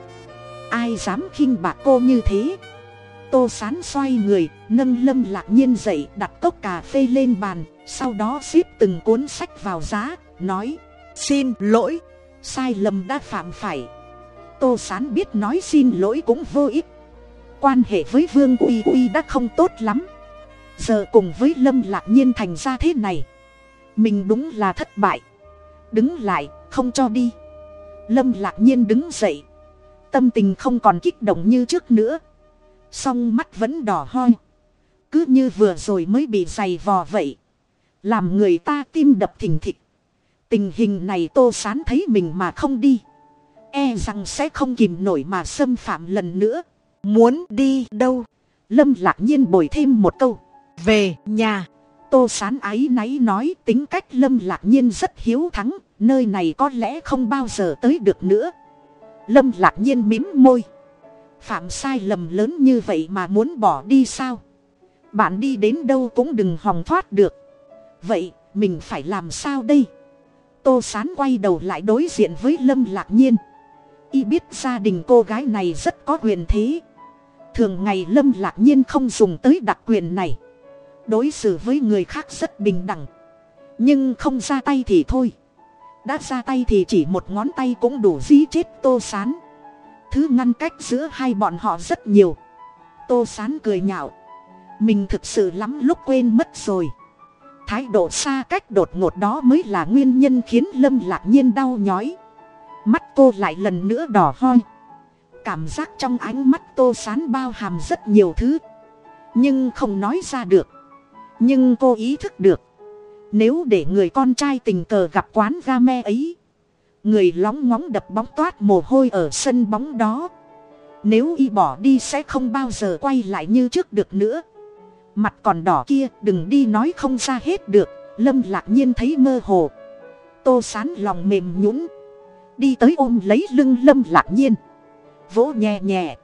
Ai dám khinh bạc cô như thế? Tô sán xoay người, nâng lâm lạc nhiên dậy, đặt cốc cà phê lên bàn, sau đó xếp từng cuốn sách vào giá, nói, xin lỗi. Sai lầm đã phạm phải. Tô sán biết nói xin lỗi cũng vô ích quan hệ với vương uy uy đã không tốt lắm. Giờ cùng với lâm lạc nhiên thành ra thế này. Mình đúng là thất bại. Đứng lại, không cho đi. Lâm lạc nhiên đứng dậy. Tâm tình không còn kích động như trước nữa. Song mắt vẫn đỏ hoi cứ như vừa rồi mới bị giày vò vậy. Làm người ta tim đập thình thịch. Tình hình này tô sán thấy mình mà không đi. E rằng sẽ không kìm nổi mà xâm phạm lần nữa muốn đi đâu? Lâm lạc nhiên bồi thêm một câu. Về nhà. Tô sán áy náy nói tính cách lâm lạc nhiên rất hiếu thắng, nơi này có lẽ không bao giờ tới được nữa. Lâm lạc nhiên mím môi. Phạm sai lầm lớn như vậy mà muốn bỏ đi sao? Bạn đi đến đâu cũng đừng hòng thoát được. Vậy mình phải làm sao đây? Tô sán quay đầu lại đối diện với lâm lạc nhiên. Y biết gia đình cô gái này rất có quyền thế thường ngày lâm lạc nhiên không dùng tới đặc quyền này. Đối xử với người khác rất bình đẳng. Nhưng không ra tay thì thôi. Đã ra tay thì chỉ một ngón tay cũng đủ dí chết tô sán. Thứ ngăn cách giữa hai bọn họ rất nhiều. Tô sán cười nhạo. Mình thực sự lắm lúc quên mất rồi. Thái độ xa cách đột ngột đó mới là nguyên nhân khiến lâm lạc nhiên đau nhói. Mắt cô lại lần nữa đỏ hoi cảm giác trong ánh mắt tô sán bao hàm rất nhiều thứ. Nhưng không nói ra được. Nhưng cô ý thức được. Nếu để người con trai tình cờ gặp quán ga me ấy, người lóng ngóng đập bóng toát mồ hôi ở sân bóng đó. Nếu y bỏ đi sẽ không bao giờ quay lại như trước được nữa. Mặt còn đỏ kia, đừng đi nói không ra hết được, lâm lạc nhiên thấy mơ hồ. Tô sán lòng mềm nhũng đi tới ôm lấy lưng lâm lạc nhiên vỗ nhẹ nhẹ.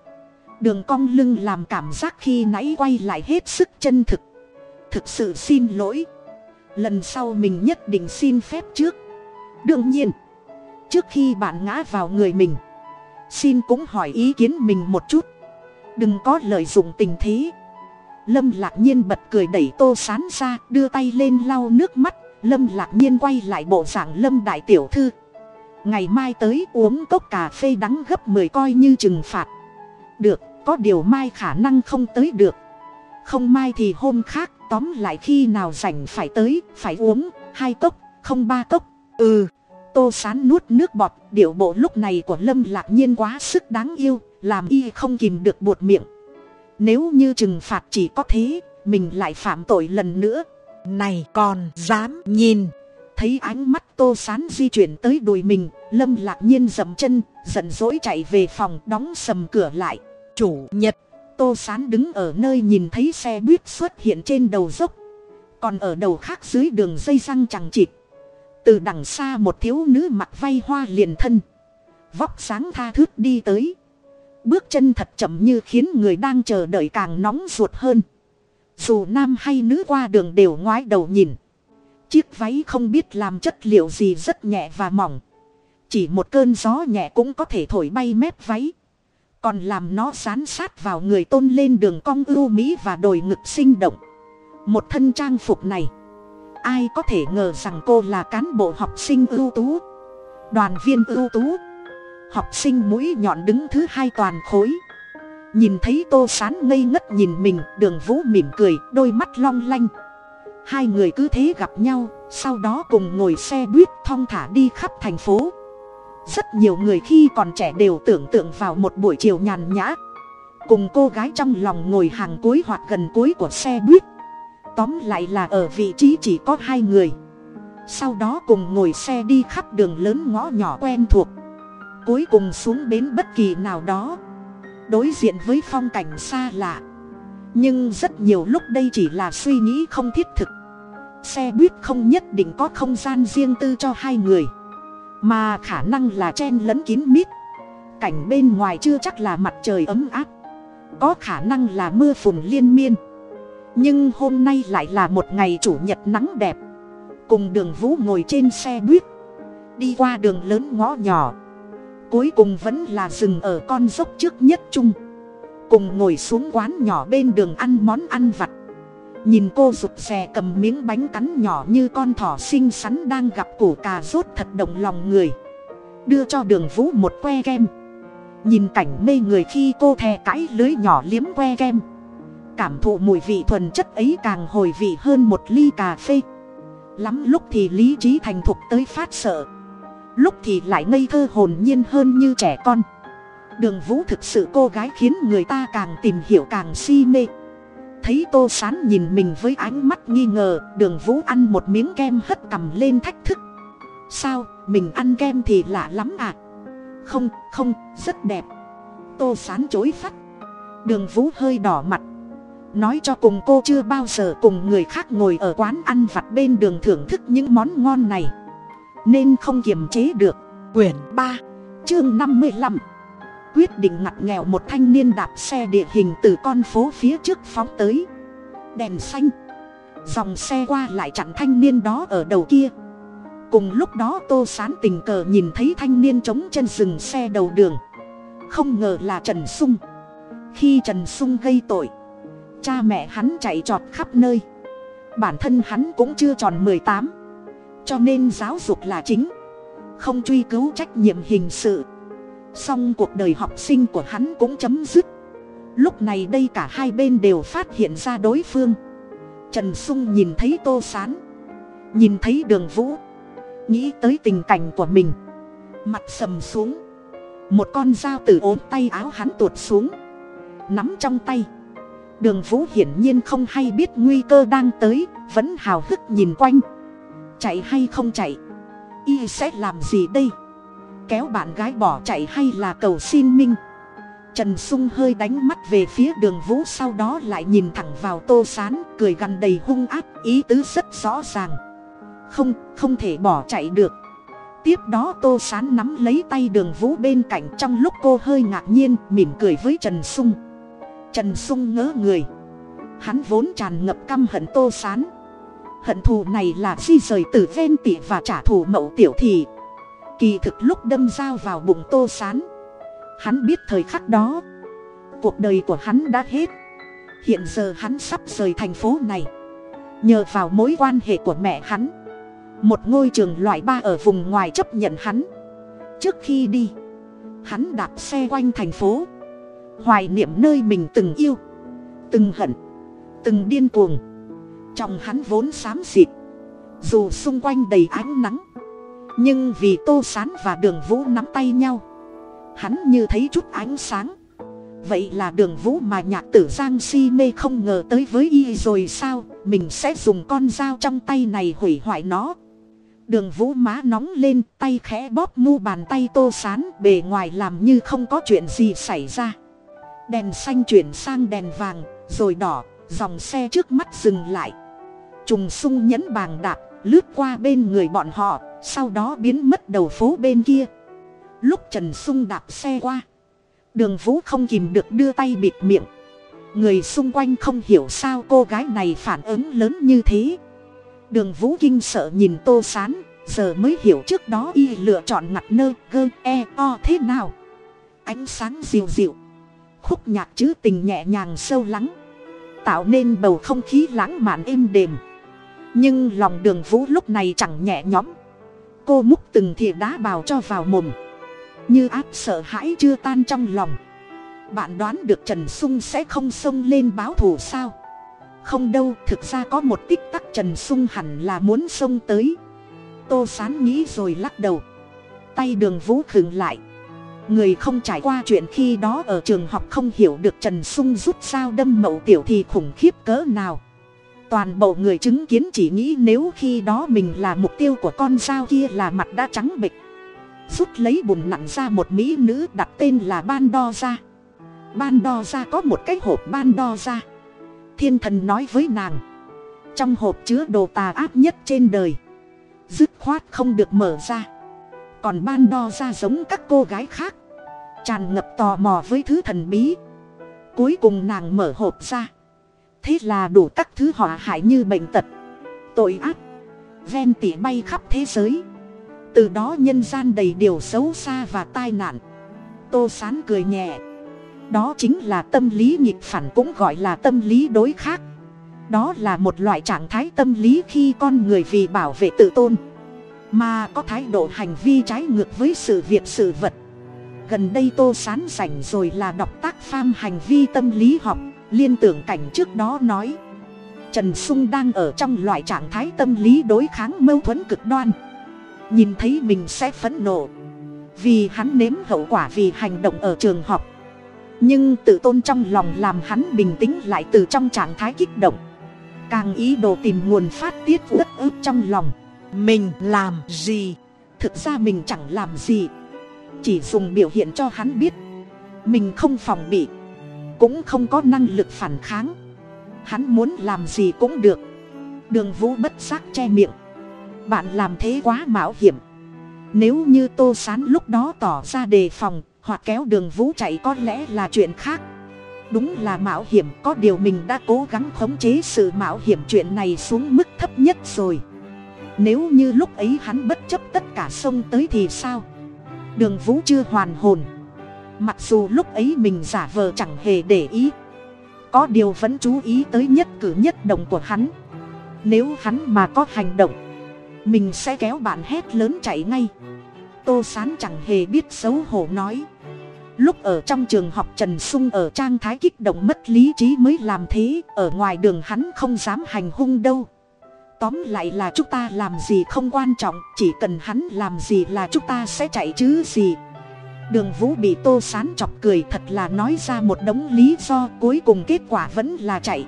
Đường cong lưng làm cảm giác khi nãy quay lại hết sức chân thực. Thực sự xin lỗi. Lần sau mình nhất định xin phép trước. Đương nhiên, trước khi bạn ngã vào người mình, xin cũng hỏi ý kiến mình một chút. Đừng có lợi dụng tình thế. Lâm lạc nhiên bật cười đẩy tô sán ra, đưa tay lên lau nước mắt. Lâm lạc nhiên quay lại bộ dạng lâm đại tiểu thư ngày mai tới uống cốc cà phê đắng gấp mười coi như trừng phạt. Được, có điều mai khả năng không tới được. Không mai thì hôm khác, tóm lại khi nào rảnh phải tới, phải uống hai cốc, không ba cốc. Ừ tô sán nuốt nước bọt, điệu bộ lúc này của lâm lạc nhiên quá sức đáng yêu, làm y không kìm được buột miệng. Nếu như trừng phạt chỉ có thế, mình lại phạm tội lần nữa. Này còn dám nhìn thấy ánh mắt tô sán di chuyển tới đùi mình, lâm lạc nhiên dậm chân, giận dỗi chạy về phòng đóng sầm cửa lại. Chủ nhật. Tô sán đứng ở nơi nhìn thấy xe buýt xuất hiện trên đầu dốc, còn ở đầu khác dưới đường dây răng chẳng chịt. Từ đằng xa một thiếu nữ mặc vay hoa liền thân, vóc sáng tha thước đi tới. Bước chân thật chậm như khiến người đang chờ đợi càng nóng ruột hơn. Dù nam hay nữ qua đường đều ngoái đầu nhìn chiếc váy không biết làm chất liệu gì rất nhẹ và mỏng. Chỉ một cơn gió nhẹ cũng có thể thổi bay mép váy. Còn làm nó dán sát vào người tôn lên đường cong ưu mỹ và đồi ngực sinh động. Một thân trang phục này, ai có thể ngờ rằng cô là cán bộ học sinh ưu tú. Đoàn viên ưu tú, học sinh mũi nhọn đứng thứ hai toàn khối. Nhìn thấy tô sán ngây ngất nhìn mình, đường vũ mỉm cười, đôi mắt long lanh hai người cứ thế gặp nhau, sau đó cùng ngồi xe buýt thong thả đi khắp thành phố. Rất nhiều người khi còn trẻ đều tưởng tượng vào một buổi chiều nhàn nhã. Cùng cô gái trong lòng ngồi hàng cuối hoặc gần cuối của xe buýt. Tóm lại là ở vị trí chỉ có hai người. Sau đó cùng ngồi xe đi khắp đường lớn ngõ nhỏ quen thuộc. Cuối cùng xuống bến bất kỳ nào đó. Đối diện với phong cảnh xa lạ nhưng rất nhiều lúc đây chỉ là suy nghĩ không thiết thực. Xe buýt không nhất định có không gian riêng tư cho hai người, mà khả năng là chen lẫn kín mít. Cảnh bên ngoài chưa chắc là mặt trời ấm áp, có khả năng là mưa phùn liên miên. Nhưng hôm nay lại là một ngày chủ nhật nắng đẹp. Cùng đường vũ ngồi trên xe buýt, đi qua đường lớn ngõ nhỏ. Cuối cùng vẫn là dừng ở con dốc trước nhất chung cùng ngồi xuống quán nhỏ bên đường ăn món ăn vặt. Nhìn cô rụt rè cầm miếng bánh cắn nhỏ như con thỏ xinh xắn đang gặp củ cà rốt thật động lòng người. Đưa cho đường vũ một que kem. Nhìn cảnh mê người khi cô thè cãi lưới nhỏ liếm que kem. Cảm thụ mùi vị thuần chất ấy càng hồi vị hơn một ly cà phê. Lắm lúc thì lý trí thành thục tới phát sợ. Lúc thì lại ngây thơ hồn nhiên hơn như trẻ con đường vũ thực sự cô gái khiến người ta càng tìm hiểu càng si mê. Thấy tô sán nhìn mình với ánh mắt nghi ngờ, đường vũ ăn một miếng kem hất cầm lên thách thức. Sao, mình ăn kem thì lạ lắm à? Không không, rất đẹp. Tô sán chối phắt. Đường vũ hơi đỏ mặt. Nói cho cùng cô chưa bao giờ cùng người khác ngồi ở quán ăn vặt bên đường thưởng thức những món ngon này. Nên không kiềm chế được. Quyển ba, chương năm mươi lăm quyết định ngặt nghèo một thanh niên đạp xe địa hình từ con phố phía trước phóng tới. Đèn xanh. Dòng xe qua lại chặn thanh niên đó ở đầu kia. Cùng lúc đó tô sán tình cờ nhìn thấy thanh niên chống chân dừng xe đầu đường. Không ngờ là trần sung. Khi trần sung gây tội, cha mẹ hắn chạy trọt khắp nơi. Bản thân hắn cũng chưa tròn mười tám. Cho nên giáo dục là chính. Không truy cứu trách nhiệm hình sự song cuộc đời học sinh của hắn cũng chấm dứt. Lúc này đây cả hai bên đều phát hiện ra đối phương. Trần sung nhìn thấy tô s á n nhìn thấy đường vũ, nghĩ tới tình cảnh của mình. Mặt sầm xuống, một con dao từ ốm tay áo hắn tuột xuống, nắm trong tay. Đường vũ hiển nhiên không hay biết nguy cơ đang tới, vẫn hào hức nhìn quanh. Chạy hay không chạy, y sẽ làm gì đây? Kéo bạn gái bỏ chạy hay là cầu xin minh? Trần sung hơi đánh mắt về phía đường vũ, sau đó lại nhìn thẳng vào tô sán, cười gằn đầy hung áp ý tứ rất rõ ràng. Không không thể bỏ chạy được. Tiếp đó tô sán nắm lấy tay đường vũ bên cạnh, trong lúc cô hơi ngạc nhiên, mỉm cười với trần sung. Trần sung ngớ người. Hắn vốn tràn ngập căm hận tô sán. Hận thù này là di rời từ ven tị và trả thù mậu tiểu thì kỳ thực lúc đâm dao vào bụng tô sán. Hắn biết thời khắc đó, cuộc đời của hắn đã hết. Hiện giờ hắn sắp rời thành phố này. Nhờ vào mối quan hệ của mẹ hắn, một ngôi trường loại ba ở vùng ngoài chấp nhận hắn. Trước khi đi, hắn đạp xe quanh thành phố, hoài niệm nơi mình từng yêu, từng hận, từng điên cuồng. Trong hắn vốn xám xịt, dù xung quanh đầy ánh nắng nhưng vì tô sán và đường vũ nắm tay nhau, hắn như thấy chút ánh sáng. Vậy là đường vũ mà nhạc tử giang si mê không ngờ tới với y rồi sao? Mình sẽ dùng con dao trong tay này hủy hoại nó. Đường vũ má nóng lên, tay khẽ bóp mu bàn tay tô sán, bề ngoài làm như không có chuyện gì xảy ra. Đèn xanh chuyển sang đèn vàng, rồi đỏ, dòng xe trước mắt dừng lại. Trùng sung nhẫn bàng đạp lướt qua bên người bọn họ, sau đó biến mất đầu phố bên kia. Lúc trần sung đạp xe qua, đường vũ không kìm được đưa tay bịt miệng. Người xung quanh không hiểu sao cô gái này phản ứng lớn như thế. Đường vũ kinh sợ nhìn tô sán, giờ mới hiểu trước đó y lựa chọn ngặt nơ, gơ e o thế nào. Ánh sáng dịu dịu, khúc nhạc chữ tình nhẹ nhàng sâu lắng, tạo nên bầu không khí lãng mạn êm đềm nhưng lòng đường vũ lúc này chẳng nhẹ nhõm. Cô múc từng thìa đá bào cho vào mồm. Như áp sợ hãi chưa tan trong lòng. Bạn đoán được trần sung sẽ không xông lên báo thù sao? Không đâu, thực ra có một tích tắc trần sung hẳn là muốn xông tới. Tô sán nghĩ rồi lắc đầu. Tay đường vũ khựng lại. Người không trải qua chuyện khi đó ở trường học không hiểu được trần sung rút sao đâm mậu tiểu thì khủng khiếp cỡ nào toàn bộ người chứng kiến chỉ nghĩ nếu khi đó mình là mục tiêu của con dao kia là mặt đã trắng bịch rút lấy bùn nặng ra một mỹ nữ đặt tên là ban đo ra ban đo ra có một cái hộp ban đo ra thiên thần nói với nàng, trong hộp chứa đồ tà ác nhất trên đời, dứt khoát không được mở ra. Còn ban đo ra giống các cô gái khác, tràn ngập tò mò với thứ thần bí. Cuối cùng nàng mở hộp ra thế là đủ các thứ họa hại như bệnh tật. Tội ác. Ven tỉ bay khắp thế giới. Từ đó nhân gian đầy điều xấu xa và tai nạn. Tô sán cười nhẹ. Đó chính là tâm lý nhịp phản cũng gọi là tâm lý đối khác. Đó là một loại trạng thái tâm lý khi con người vì bảo vệ tự tôn, mà có thái độ hành vi trái ngược với sự việc sự vật. Gần đây tô sán rảnh rồi là đọc tác pham hành vi tâm lý học liên tưởng cảnh trước đó nói. Trần sung đang ở trong loại trạng thái tâm lý đối kháng mâu thuẫn cực đoan. Nhìn thấy mình sẽ phẫn nộ. Vì hắn nếm hậu quả vì hành động ở trường học. Nhưng tự tôn trong lòng làm hắn bình tĩnh lại từ trong trạng thái kích động. Càng ý đồ tìm nguồn phát tiết uất ức trong lòng. Mình làm gì? Thực ra mình chẳng làm gì. Chỉ dùng biểu hiện cho hắn biết. Mình không phòng bị cũng không có năng lực phản kháng. Hắn muốn làm gì cũng được. Đường vũ bất giác che miệng. Bạn làm thế quá mạo hiểm. Nếu như tô sán lúc đó tỏ ra đề phòng hoặc kéo đường vũ chạy có lẽ là chuyện khác. Đúng là mạo hiểm, có điều mình đã cố gắng khống chế sự mạo hiểm chuyện này xuống mức thấp nhất rồi. Nếu như lúc ấy hắn bất chấp tất cả sông tới thì sao? Đường vũ chưa hoàn hồn mặc dù lúc ấy mình giả vờ chẳng hề để ý. Có điều vẫn chú ý tới nhất cử nhất động của hắn. Nếu hắn mà có hành động, mình sẽ kéo bạn hét lớn chạy ngay. Tô sán chẳng hề biết xấu hổ nói. Lúc ở trong trường học trần sung ở trang thái kích động mất lý trí mới làm thế, ở ngoài đường hắn không dám hành hung đâu. Tóm lại là chúng ta làm gì không quan trọng, chỉ cần hắn làm gì là chúng ta sẽ chạy chứ gì đường vũ bị tô sán chọc cười thật là nói ra một đống lý do cuối cùng kết quả vẫn là chạy.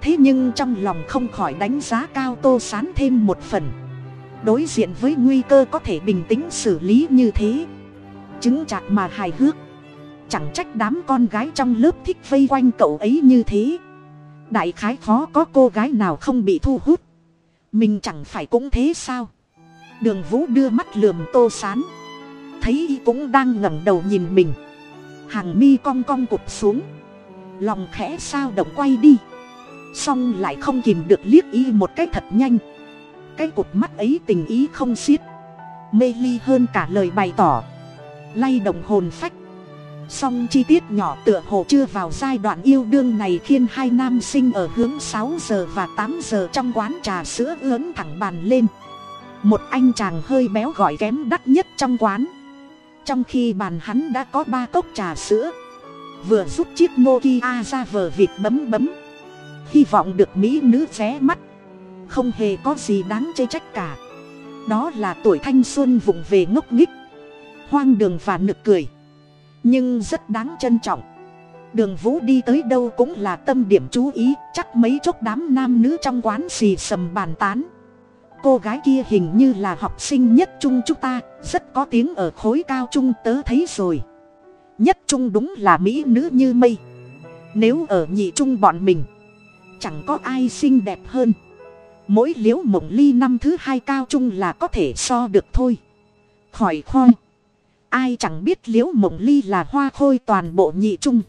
Thế nhưng trong lòng không khỏi đánh giá cao tô sán thêm một phần. Đối diện với nguy cơ có thể bình tĩnh xử lý như thế. Chứng chặt mà hài hước. Chẳng trách đám con gái trong lớp thích vây quanh cậu ấy như thế. Đại khái khó có cô gái nào không bị thu hút. Mình chẳng phải cũng thế sao? Đường vũ đưa mắt lườm tô sán thấy y cũng đang ngẩng đầu nhìn mình. Hàng mi cong cong cụp xuống. Lòng khẽ sao động quay đi. Xong lại không kìm được liếc y một cách thật nhanh. Cái cụt mắt ấy tình ý không xiết. Mê ly hơn cả lời bày tỏ. Lay động hồn phách. Song chi tiết nhỏ tựa hồ chưa vào giai đoạn yêu đương này khiến hai nam sinh ở hướng sáu giờ và tám giờ trong quán trà sữa lớn thẳng bàn lên. Một anh chàng hơi béo gọi kém đắt nhất trong quán trong khi bàn hắn đã có ba cốc trà sữa. Vừa rút chiếc nokia ra vờ vịt bấm bấm. Hy vọng được mỹ nữ ré mắt. Không hề có gì đáng chê trách cả. Đó là tuổi thanh xuân vụng về ngốc nghích hoang đường và nực cười. Nhưng rất đáng trân trọng. Đường vũ đi tới đâu cũng là tâm điểm chú ý. Chắc mấy chốc đám nam nữ trong quán xì sầm bàn tán cô gái kia hình như là học sinh nhất trung chúng ta, rất có tiếng ở khối cao trung tớ thấy rồi. Nhất trung đúng là mỹ nữ như mây. Nếu ở nhị trung bọn mình, chẳng có ai xinh đẹp hơn. Mỗi liễu mộng ly năm thứ hai cao trung là có thể so được thôi. Khỏi khoi ai chẳng biết liễu mộng ly là hoa khôi toàn bộ nhị trung.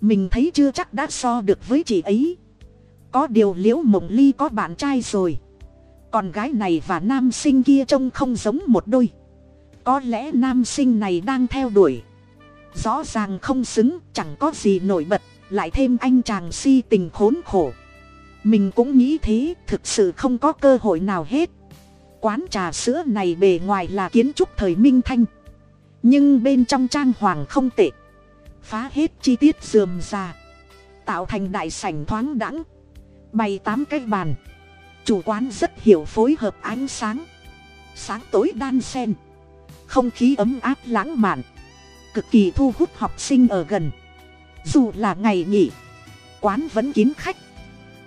Mình thấy chưa chắc đã so được với chị ấy. Có điều liễu mộng ly có bạn trai rồi còn gái này và nam sinh kia trông không giống một đôi. Có lẽ nam sinh này đang theo đuổi. Rõ ràng không xứng chẳng có gì nổi bật lại thêm anh chàng si tình khốn khổ. Mình cũng nghĩ thế thực sự không có cơ hội nào hết. Quán trà sữa này bề ngoài là kiến trúc thời minh thanh. Nhưng bên trong trang hoàng không tệ. Phá hết chi tiết dườm ra, tạo thành đại sảnh thoáng đẳng. Bày tám cái bàn chủ quán rất hiểu phối hợp ánh sáng. Sáng tối đan sen. Không khí ấm áp lãng mạn. Cực kỳ thu hút học sinh ở gần. Dù là ngày nghỉ, quán vẫn kín khách.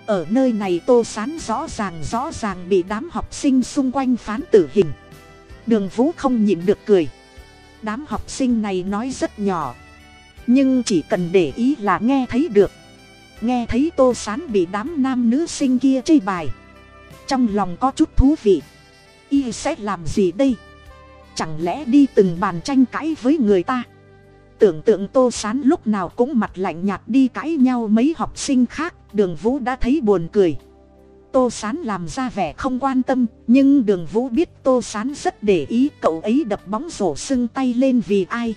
Ở nơi này tô sán rõ ràng rõ ràng bị đám học sinh xung quanh phán tử hình. Đường vũ không nhịn được cười. Đám học sinh này nói rất nhỏ. Nhưng chỉ cần để ý là nghe thấy được. Nghe thấy tô sán bị đám nam nữ sinh kia chê bài trong lòng có chút thú vị. Y sẽ làm gì đây? Chẳng lẽ đi từng bàn tranh cãi với người ta? Tưởng tượng tô sán lúc nào cũng mặt lạnh nhạt đi cãi nhau mấy học sinh khác, đường vũ đã thấy buồn cười. Tô sán làm ra vẻ không quan tâm, nhưng đường vũ biết tô sán rất để ý, cậu ấy đập bóng rổ sưng tay lên vì ai?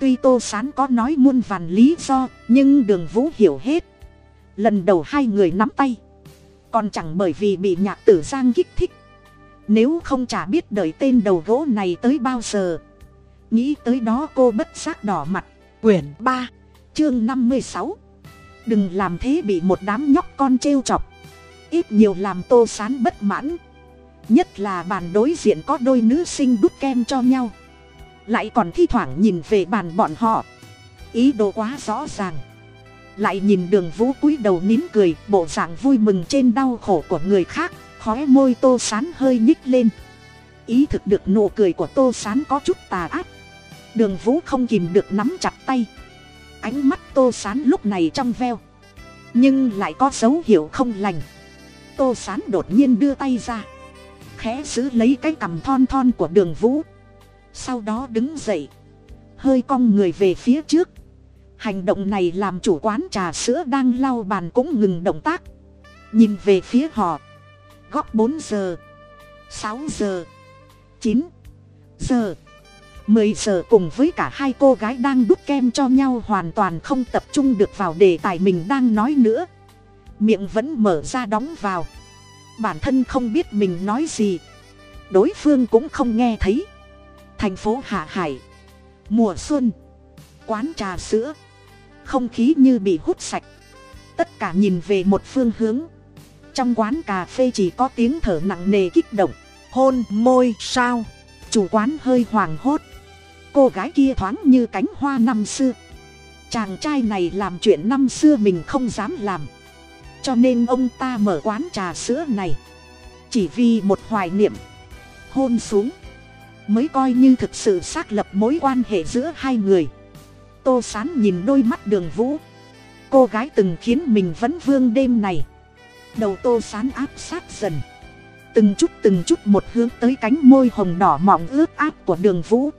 Tuy tô sán có nói muôn vàn lý do, nhưng đường vũ hiểu hết. Lần đầu hai người nắm tay còn chẳng bởi vì bị nhạc tử giang kích thích. Nếu không chả biết đợi tên đầu gỗ này tới bao giờ. Nghĩ tới đó cô bất giác đỏ mặt. Quyển ba, chương năm mươi sáu. Đừng làm thế bị một đám nhóc con trêu chọc. Ít nhiều làm tô sán bất mãn. Nhất là bàn đối diện có đôi nữ sinh đút kem cho nhau. Lại còn thi thoảng nhìn về bàn bọn họ. Ý đồ quá rõ ràng lại nhìn đường vũ cúi đầu nín cười, bộ dạng vui mừng trên đau khổ của người khác khói môi tô sán hơi nhích lên. Ý thực được nụ cười của tô sán có chút tà ác. Đường vũ không kìm được nắm chặt tay. Ánh mắt tô sán lúc này trong veo. Nhưng lại có dấu hiệu không lành. Tô sán đột nhiên đưa tay ra. Khẽ giữ lấy cái cằm thon thon của đường vũ. Sau đó đứng dậy. Hơi cong người về phía trước hành động này làm chủ quán trà sữa đang lau bàn cũng ngừng động tác. Nhìn về phía họ. Góc bốn giờ, sáu giờ, chín giờ, mười giờ cùng với cả hai cô gái đang đút kem cho nhau hoàn toàn không tập trung được vào đề tài mình đang nói nữa. Miệng vẫn mở ra đóng vào. Bản thân không biết mình nói gì. Đối phương cũng không nghe thấy. Thành phố hạ hải. Mùa xuân. Quán trà sữa không khí như bị hút sạch. Tất cả nhìn về một phương hướng. Trong quán cà phê chỉ có tiếng thở nặng nề kích động. Hôn môi sao? Chủ quán hơi hoảng hốt. Cô gái kia thoáng như cánh hoa năm xưa. Chàng trai này làm chuyện năm xưa mình không dám làm. Cho nên ông ta mở quán trà sữa này. Chỉ vì một hoài niệm. Hôn xuống. Mới coi như thực sự xác lập mối quan hệ giữa hai người tô sán nhìn đôi mắt đường vũ. Cô gái từng khiến mình vẫn vương đêm này. Đầu tô sán áp sát dần. Từng chút từng chút một hướng tới cánh môi hồng đỏ mọng ướt áp của đường vũ.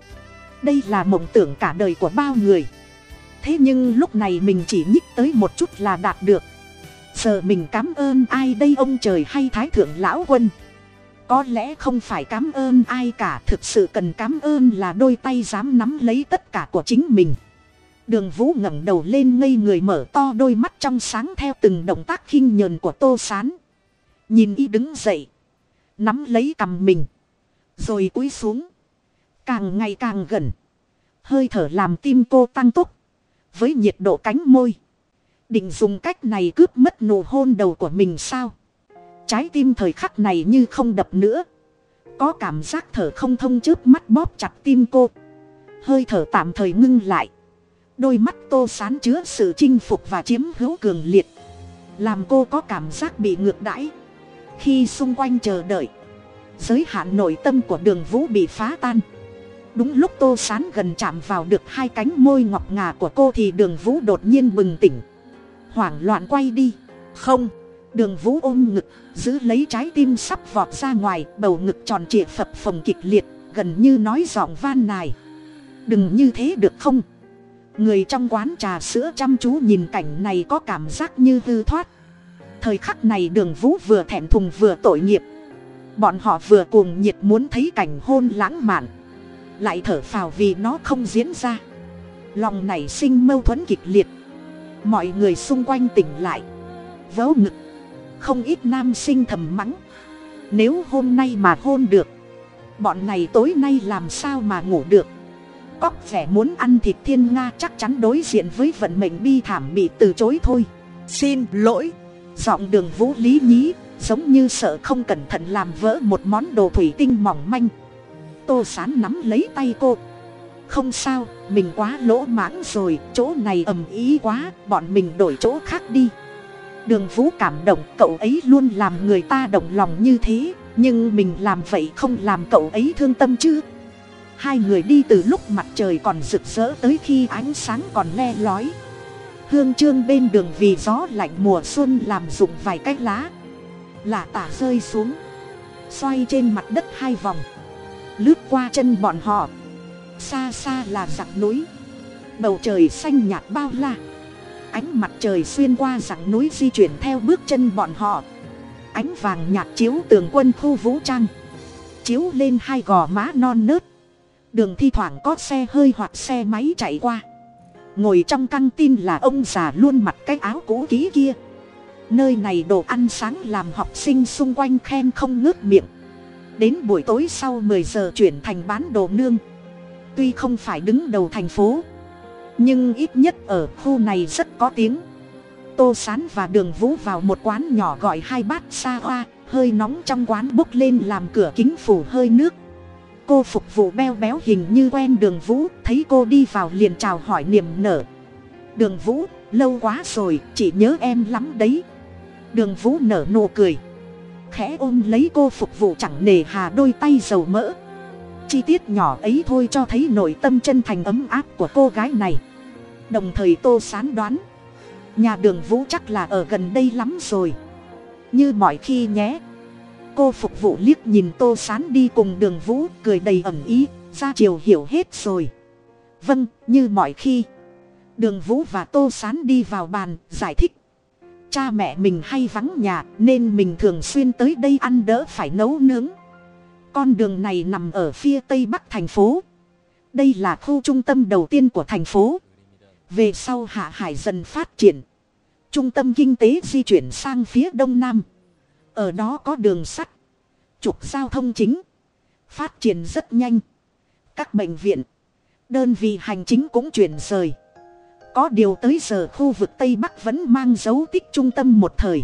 Đây là mộng tưởng cả đời của bao người. Thế nhưng lúc này mình chỉ nhích tới một chút là đạt được. Giờ mình cám ơn ai đây ông trời hay thái thượng lão quân? Có lẽ không phải cám ơn ai cả, thực sự cần cám ơn là đôi tay dám nắm lấy tất cả của chính mình đường vũ ngẩng đầu lên ngây người mở to đôi mắt trong sáng theo từng động tác khinh nhờn của tô s á n nhìn y đứng dậy, nắm lấy cằm mình, rồi cúi xuống. Càng ngày càng gần, hơi thở làm tim cô tăng tốc với nhiệt độ cánh môi. Định dùng cách này cướp mất nụ hôn đầu của mình sao? Trái tim thời khắc này như không đập nữa. Có cảm giác thở không thông trước mắt bóp chặt tim cô. Hơi thở tạm thời ngưng lại đôi mắt tô sán chứa sự chinh phục và chiếm hữu cường liệt. Làm cô có cảm giác bị ngược đãi. Khi xung quanh chờ đợi, giới hạn nội tâm của đường vũ bị phá tan. Đúng lúc tô sán gần chạm vào được hai cánh môi ngọc ngà của cô thì đường vũ đột nhiên bừng tỉnh. Hoảng loạn quay đi. Không. Đường vũ ôm ngực, giữ lấy trái tim sắp vọt ra ngoài, bầu ngực tròn trịa phập phồng kịch liệt, gần như nói giọng van nài. Đừng như thế được không? Người trong quán trà sữa chăm chú nhìn cảnh này có cảm giác như hư thoát. Thời khắc này đường vũ vừa thẹn thùng vừa tội nghiệp. Bọn họ vừa cuồng nhiệt muốn thấy cảnh hôn lãng mạn. Lại thở phào vì nó không diễn ra. Lòng nảy sinh mâu thuẫn kịch liệt. Mọi người xung quanh tỉnh lại. Vớ ngực. Không ít nam sinh thầm mắng. Nếu hôm nay mà hôn được, bọn này tối nay làm sao mà ngủ được? Cóc vẻ muốn ăn thịt thiên nga chắc chắn đối diện với vận mệnh bi thảm bị từ chối thôi. Xin lỗi. Giọng đường vũ lý nhí giống như sợ không cẩn thận làm vỡ một món đồ thủy tinh mỏng manh. Tô sán nắm lấy tay cô. Không sao mình quá lỗ mãng rồi chỗ này ầm ý quá bọn mình đổi chỗ khác đi. Đường vũ cảm động cậu ấy luôn làm người ta động lòng như thế nhưng mình làm vậy không làm cậu ấy thương tâm chứ hai người đi từ lúc mặt trời còn rực rỡ tới khi ánh sáng còn le lói. Hương trương bên đường vì gió lạnh mùa xuân làm rụng vài cái lá. Là tả rơi xuống. Xoay trên mặt đất hai vòng. Lướt qua chân bọn họ. Xa xa là giặc núi. Bầu trời xanh nhạt bao la. Ánh mặt trời xuyên qua giặc núi di chuyển theo bước chân bọn họ. Ánh vàng nhạt chiếu tường quân khu vũ trang. Chiếu lên hai gò má non nớt đường thi thoảng có xe hơi hoặc xe máy chạy qua. Ngồi trong căng tin là ông già luôn mặc cái áo cũ kỹ kia. Nơi này đồ ăn sáng làm học sinh xung quanh khen không ngớt miệng. Đến buổi tối sau mười giờ chuyển thành bán đồ nương. Tuy không phải đứng đầu thành phố, nhưng ít nhất ở khu này rất có tiếng. Tô sán và đường vũ vào một quán nhỏ gọi hai bát xa hoa, hơi nóng trong quán bốc lên làm cửa kính phủ hơi nước cô phục vụ beo béo hình như quen đường vũ, thấy cô đi vào liền chào hỏi niềm nở. Đường vũ, lâu quá rồi, chị nhớ em lắm đấy. Đường vũ nở nụ cười. Khẽ ôm lấy cô phục vụ chẳng nề hà đôi tay dầu mỡ. Chi tiết nhỏ ấy thôi cho thấy nội tâm chân thành ấm áp của cô gái này. Đồng thời tô sán đoán, nhà đường vũ chắc là ở gần đây lắm rồi. Như mọi khi nhé cô phục vụ liếc nhìn tô sán đi cùng đường vũ, cười đầy ẩn ý, ra chiều hiểu hết rồi. Vâng như mọi khi. Đường vũ và tô sán đi vào bàn, giải thích. Cha mẹ mình hay vắng nhà, nên mình thường xuyên tới đây ăn đỡ phải nấu nướng. Con đường này nằm ở phía tây bắc thành phố. Đây là khu trung tâm đầu tiên của thành phố. Về sau hạ hải dần phát triển. Trung tâm kinh tế di chuyển sang phía đông nam ở đó có đường sắt. Trục giao thông chính. Phát triển rất nhanh. Các bệnh viện. Đơn vị hành chính cũng chuyển rời. Có điều tới giờ khu vực tây bắc vẫn mang dấu tích trung tâm một thời.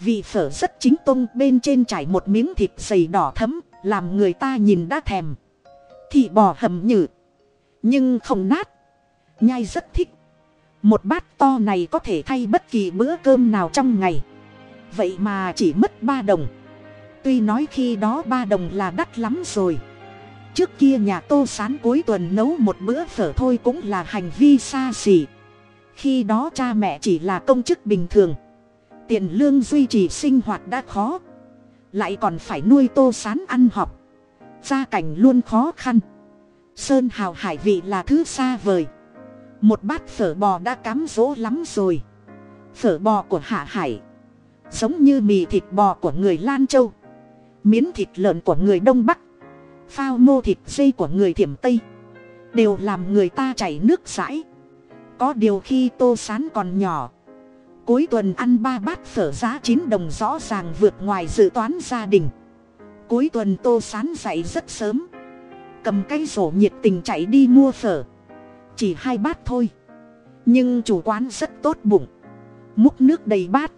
Vị phở rất chính tông bên trên trải một miếng thịt dày đỏ thấm, làm người ta nhìn đã thèm. Thị bò hầm nhự. nhưng không nát. Nhai rất thích. Một bát to này có thể thay bất kỳ bữa cơm nào trong ngày vậy mà chỉ mất ba đồng. Tuy nói khi đó ba đồng là đắt lắm rồi. Trước kia nhà tô sán cuối tuần nấu một bữa phở thôi cũng là hành vi xa xỉ. Khi đó cha mẹ chỉ là công chức bình thường. Tiền lương duy trì sinh hoạt đã khó. Lại còn phải nuôi tô sán ăn học. Gia cảnh luôn khó khăn. Sơn hào hải vị là thứ xa vời. Một bát phở bò đã cám dỗ lắm rồi. Phở bò của hạ hải giống như mì thịt bò của người lan châu. Miến thịt lợn của người đông bắc. Phao mô thịt dây của người thiểm tây. Đều làm người ta chảy nước rãi. Có điều khi tô sán còn nhỏ, cuối tuần ăn ba bát phở giá chín đồng rõ ràng vượt ngoài dự toán gia đình. Cuối tuần tô sán dậy rất sớm, cầm cây rổ nhiệt tình chạy đi mua phở. Chỉ hai bát thôi, nhưng chủ quán rất tốt bụng. Múc nước đầy bát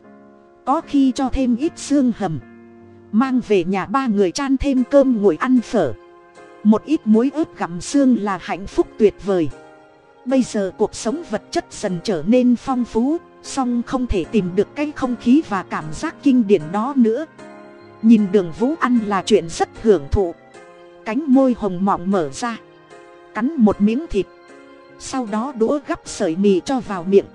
có khi cho thêm ít xương hầm. Mang về nhà ba người chan thêm cơm ngồi ăn phở. Một ít muối ướp gặm xương là hạnh phúc tuyệt vời. Bây giờ cuộc sống vật chất dần trở nên phong phú, song không thể tìm được cái không khí và cảm giác kinh điển đó nữa. Nhìn đường vũ ăn là chuyện rất hưởng thụ. Cánh môi hồng mọng mở ra. Cắn một miếng thịt. Sau đó đũa gắp sợi mì cho vào miệng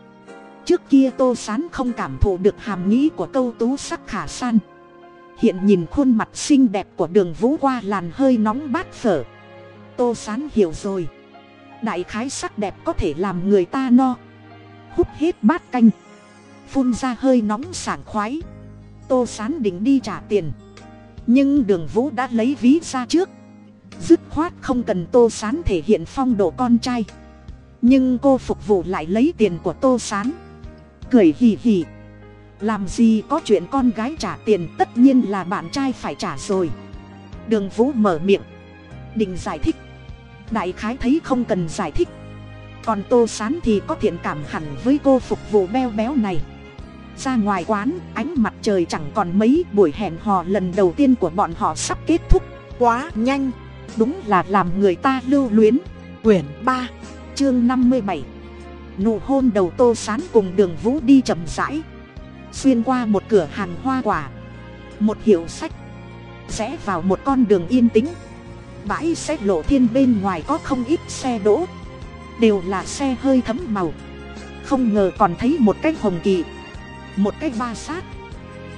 trước kia tô sán không cảm thụ được hàm nghĩ của câu tú sắc khả san. Hiện nhìn khuôn mặt xinh đẹp của đường vũ qua làn hơi nóng bát phở. Tô sán hiểu rồi. Đại khái sắc đẹp có thể làm người ta no. Hút hết bát canh. Phun ra hơi nóng sảng khoái. Tô sán định đi trả tiền. Nhưng đường vũ đã lấy ví ra trước. Dứt khoát không cần tô sán thể hiện phong độ con trai. Nhưng cô phục vụ lại lấy tiền của tô sán cười hì hì. Làm gì có chuyện con gái trả tiền, tất nhiên là bạn trai phải trả rồi. Đường vũ mở miệng. Định giải thích. Đại khái thấy không cần giải thích. Còn tô sán thì có thiện cảm hẳn với cô phục vụ beo béo này. Ra ngoài quán, ánh mặt trời chẳng còn mấy, buổi hẹn hò lần đầu tiên của bọn họ sắp kết thúc. Quá nhanh. Đúng là làm người ta lưu luyến. Quyển ba, chương năm mươi bảy nụ hôn đầu tô sán cùng đường vũ đi chậm rãi. Xuyên qua một cửa hàng hoa quả. Một hiệu sách. Rẽ vào một con đường yên tĩnh. Bãi xe lộ thiên bên ngoài có không ít xe đỗ. Đều là xe hơi thấm màu. Không ngờ còn thấy một cái hồng kỳ. Một cái ba sát.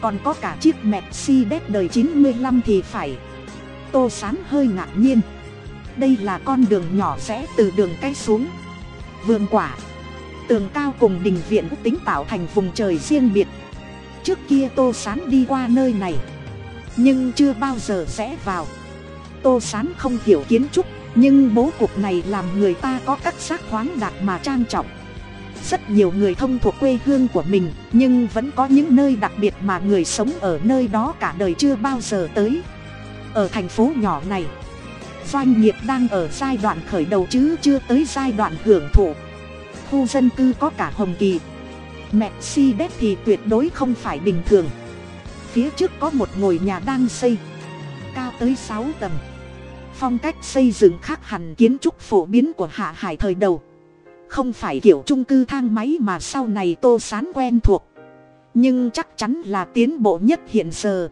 Còn có cả chiếc mercedes đời chín mươi lăm thì phải. Tô sán hơi ngạc nhiên. Đây là con đường nhỏ rẽ từ đường cái xuống. Vườn quả tường cao cùng đình viện tính tạo thành vùng trời riêng biệt. Trước kia tô sán đi qua nơi này, nhưng chưa bao giờ sẽ vào. Tô sán không hiểu kiến trúc, nhưng bố cục này làm người ta có các giác khoáng đạt mà trang trọng. Rất nhiều người thông thuộc quê hương của mình, nhưng vẫn có những nơi đặc biệt mà người sống ở nơi đó cả đời chưa bao giờ tới. Ở thành phố nhỏ này, doanh nghiệp đang ở giai đoạn khởi đầu chứ chưa tới giai đoạn hưởng thụ khu dân cư có cả hồng kỳ. Mercedes thì tuyệt đối không phải bình thường. Phía trước có một ngôi nhà đang xây. Cao tới sáu tầng. Phong cách xây dựng khác hẳn kiến trúc phổ biến của hạ hải thời đầu. Không phải kiểu trung cư thang máy mà sau này tô sán quen thuộc. Nhưng chắc chắn là tiến bộ nhất hiện giờ.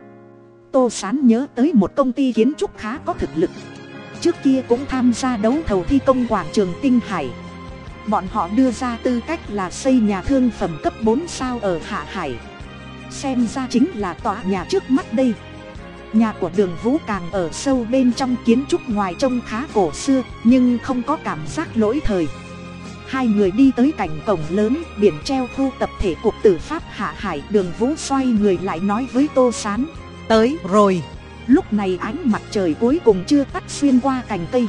Tô sán nhớ tới một công ty kiến trúc khá có thực lực. Trước kia cũng tham gia đấu thầu thi công quảng trường tinh hải bọn họ đưa ra tư cách là xây nhà thương phẩm cấp bốn sao ở hạ hải. Xem ra chính là tòa nhà trước mắt đây. Nhà của đường vũ càng ở sâu bên trong kiến trúc ngoài trông khá cổ xưa, nhưng không có cảm giác lỗi thời. Hai người đi tới cảnh cổng lớn, biển treo khu tập thể cục tử pháp hạ hải, đường vũ xoay người lại nói với tô s á n Tới rồi. Lúc này ánh mặt trời cuối cùng chưa tắt xuyên qua cành cây.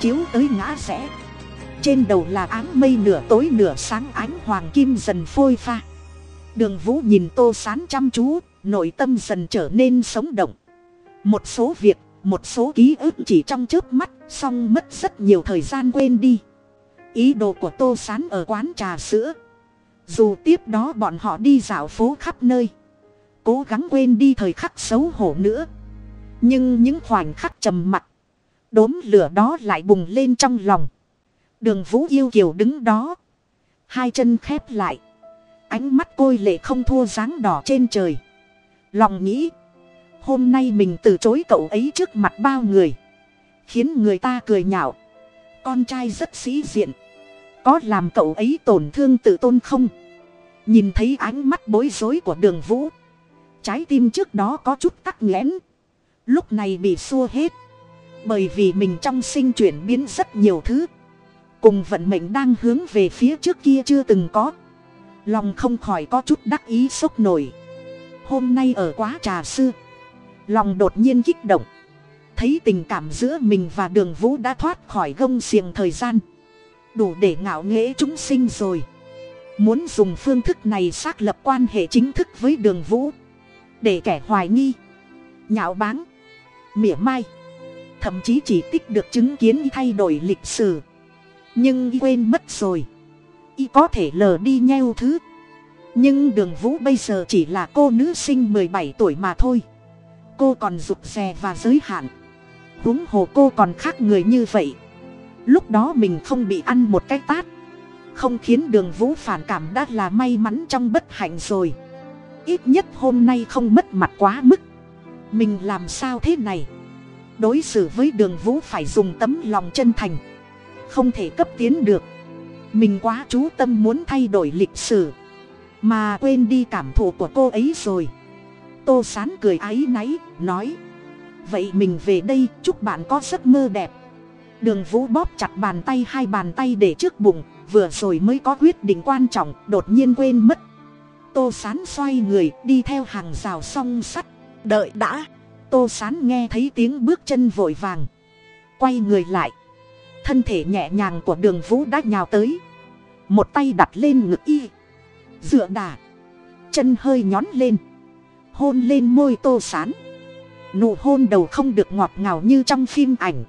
Chiếu tới ngã rẽ trên đầu là áng mây nửa tối nửa sáng ánh hoàng kim dần phôi pha. Đường vũ nhìn tô sán chăm chú, nội tâm dần trở nên sống động. Một số việc, một số ký ức chỉ trong trước mắt, xong mất rất nhiều thời gian quên đi. Ý đồ của tô s á n ở quán trà sữa. Dù tiếp đó bọn họ đi dạo phố khắp nơi, cố gắng quên đi thời khắc xấu hổ nữa. Nhưng những khoảnh khắc trầm mặc, đốm lửa đó lại bùng lên trong lòng đường vũ yêu kiều đứng đó. Hai chân khép lại. Ánh mắt côi lệ không thua dáng đỏ trên trời. Lòng nghĩ, hôm nay mình từ chối cậu ấy trước mặt bao người. Khiến người ta cười nhạo. Con trai rất sĩ diện. Có làm cậu ấy tổn thương tự tôn không? Nhìn thấy ánh mắt bối rối của đường vũ, trái tim trước đó có chút tắc nghẽn. Lúc này bị xua hết. Bởi vì mình trong sinh chuyển biến rất nhiều thứ cùng vận mệnh đang hướng về phía trước kia chưa từng có. Lòng không khỏi có chút đắc ý sốc nổi. Hôm nay ở quá trà sư, lòng đột nhiên kích động. Thấy tình cảm giữa mình và đường vũ đã thoát khỏi gông xiềng thời gian. Đủ để ngạo nghễ chúng sinh rồi. Muốn dùng phương thức này xác lập quan hệ chính thức với đường vũ. Để kẻ hoài nghi, nhạo báng, mỉa mai. Thậm chí chỉ tích được chứng kiến thay đổi lịch sử nhưng y quên mất rồi. Y có thể lờ đi nheo thứ. Nhưng đường vũ bây giờ chỉ là cô nữ sinh mười bảy tuổi mà thôi. Cô còn rụt rè và giới hạn. Huống hồ cô còn khác người như vậy. Lúc đó mình không bị ăn một cái tát. Không khiến đường vũ phản cảm đã là may mắn trong bất hạnh rồi. Ít nhất hôm nay không mất mặt quá mức. Mình làm sao thế này? Đối xử với đường vũ phải dùng tấm lòng chân thành không thể cấp tiến được. Mình quá chú tâm muốn thay đổi lịch sử, mà quên đi cảm thụ của cô ấy rồi. Tô sán cười áy náy, nói, vậy mình về đây, chúc bạn có giấc mơ đẹp. Đường vũ bóp chặt bàn tay, hai bàn tay để trước bụng, vừa rồi mới có quyết định quan trọng, đột nhiên quên mất. Tô sán xoay người, đi theo hàng rào song sắt. Đợi đã. Tô sán nghe thấy tiếng bước chân vội vàng, quay người lại thân thể nhẹ nhàng của đường vũ đã nhào tới. Một tay đặt lên ngực y. Dựa đà. Chân hơi nhón lên. Hôn lên môi tô sán. Nụ hôn đầu không được ngọt ngào như trong phim ảnh.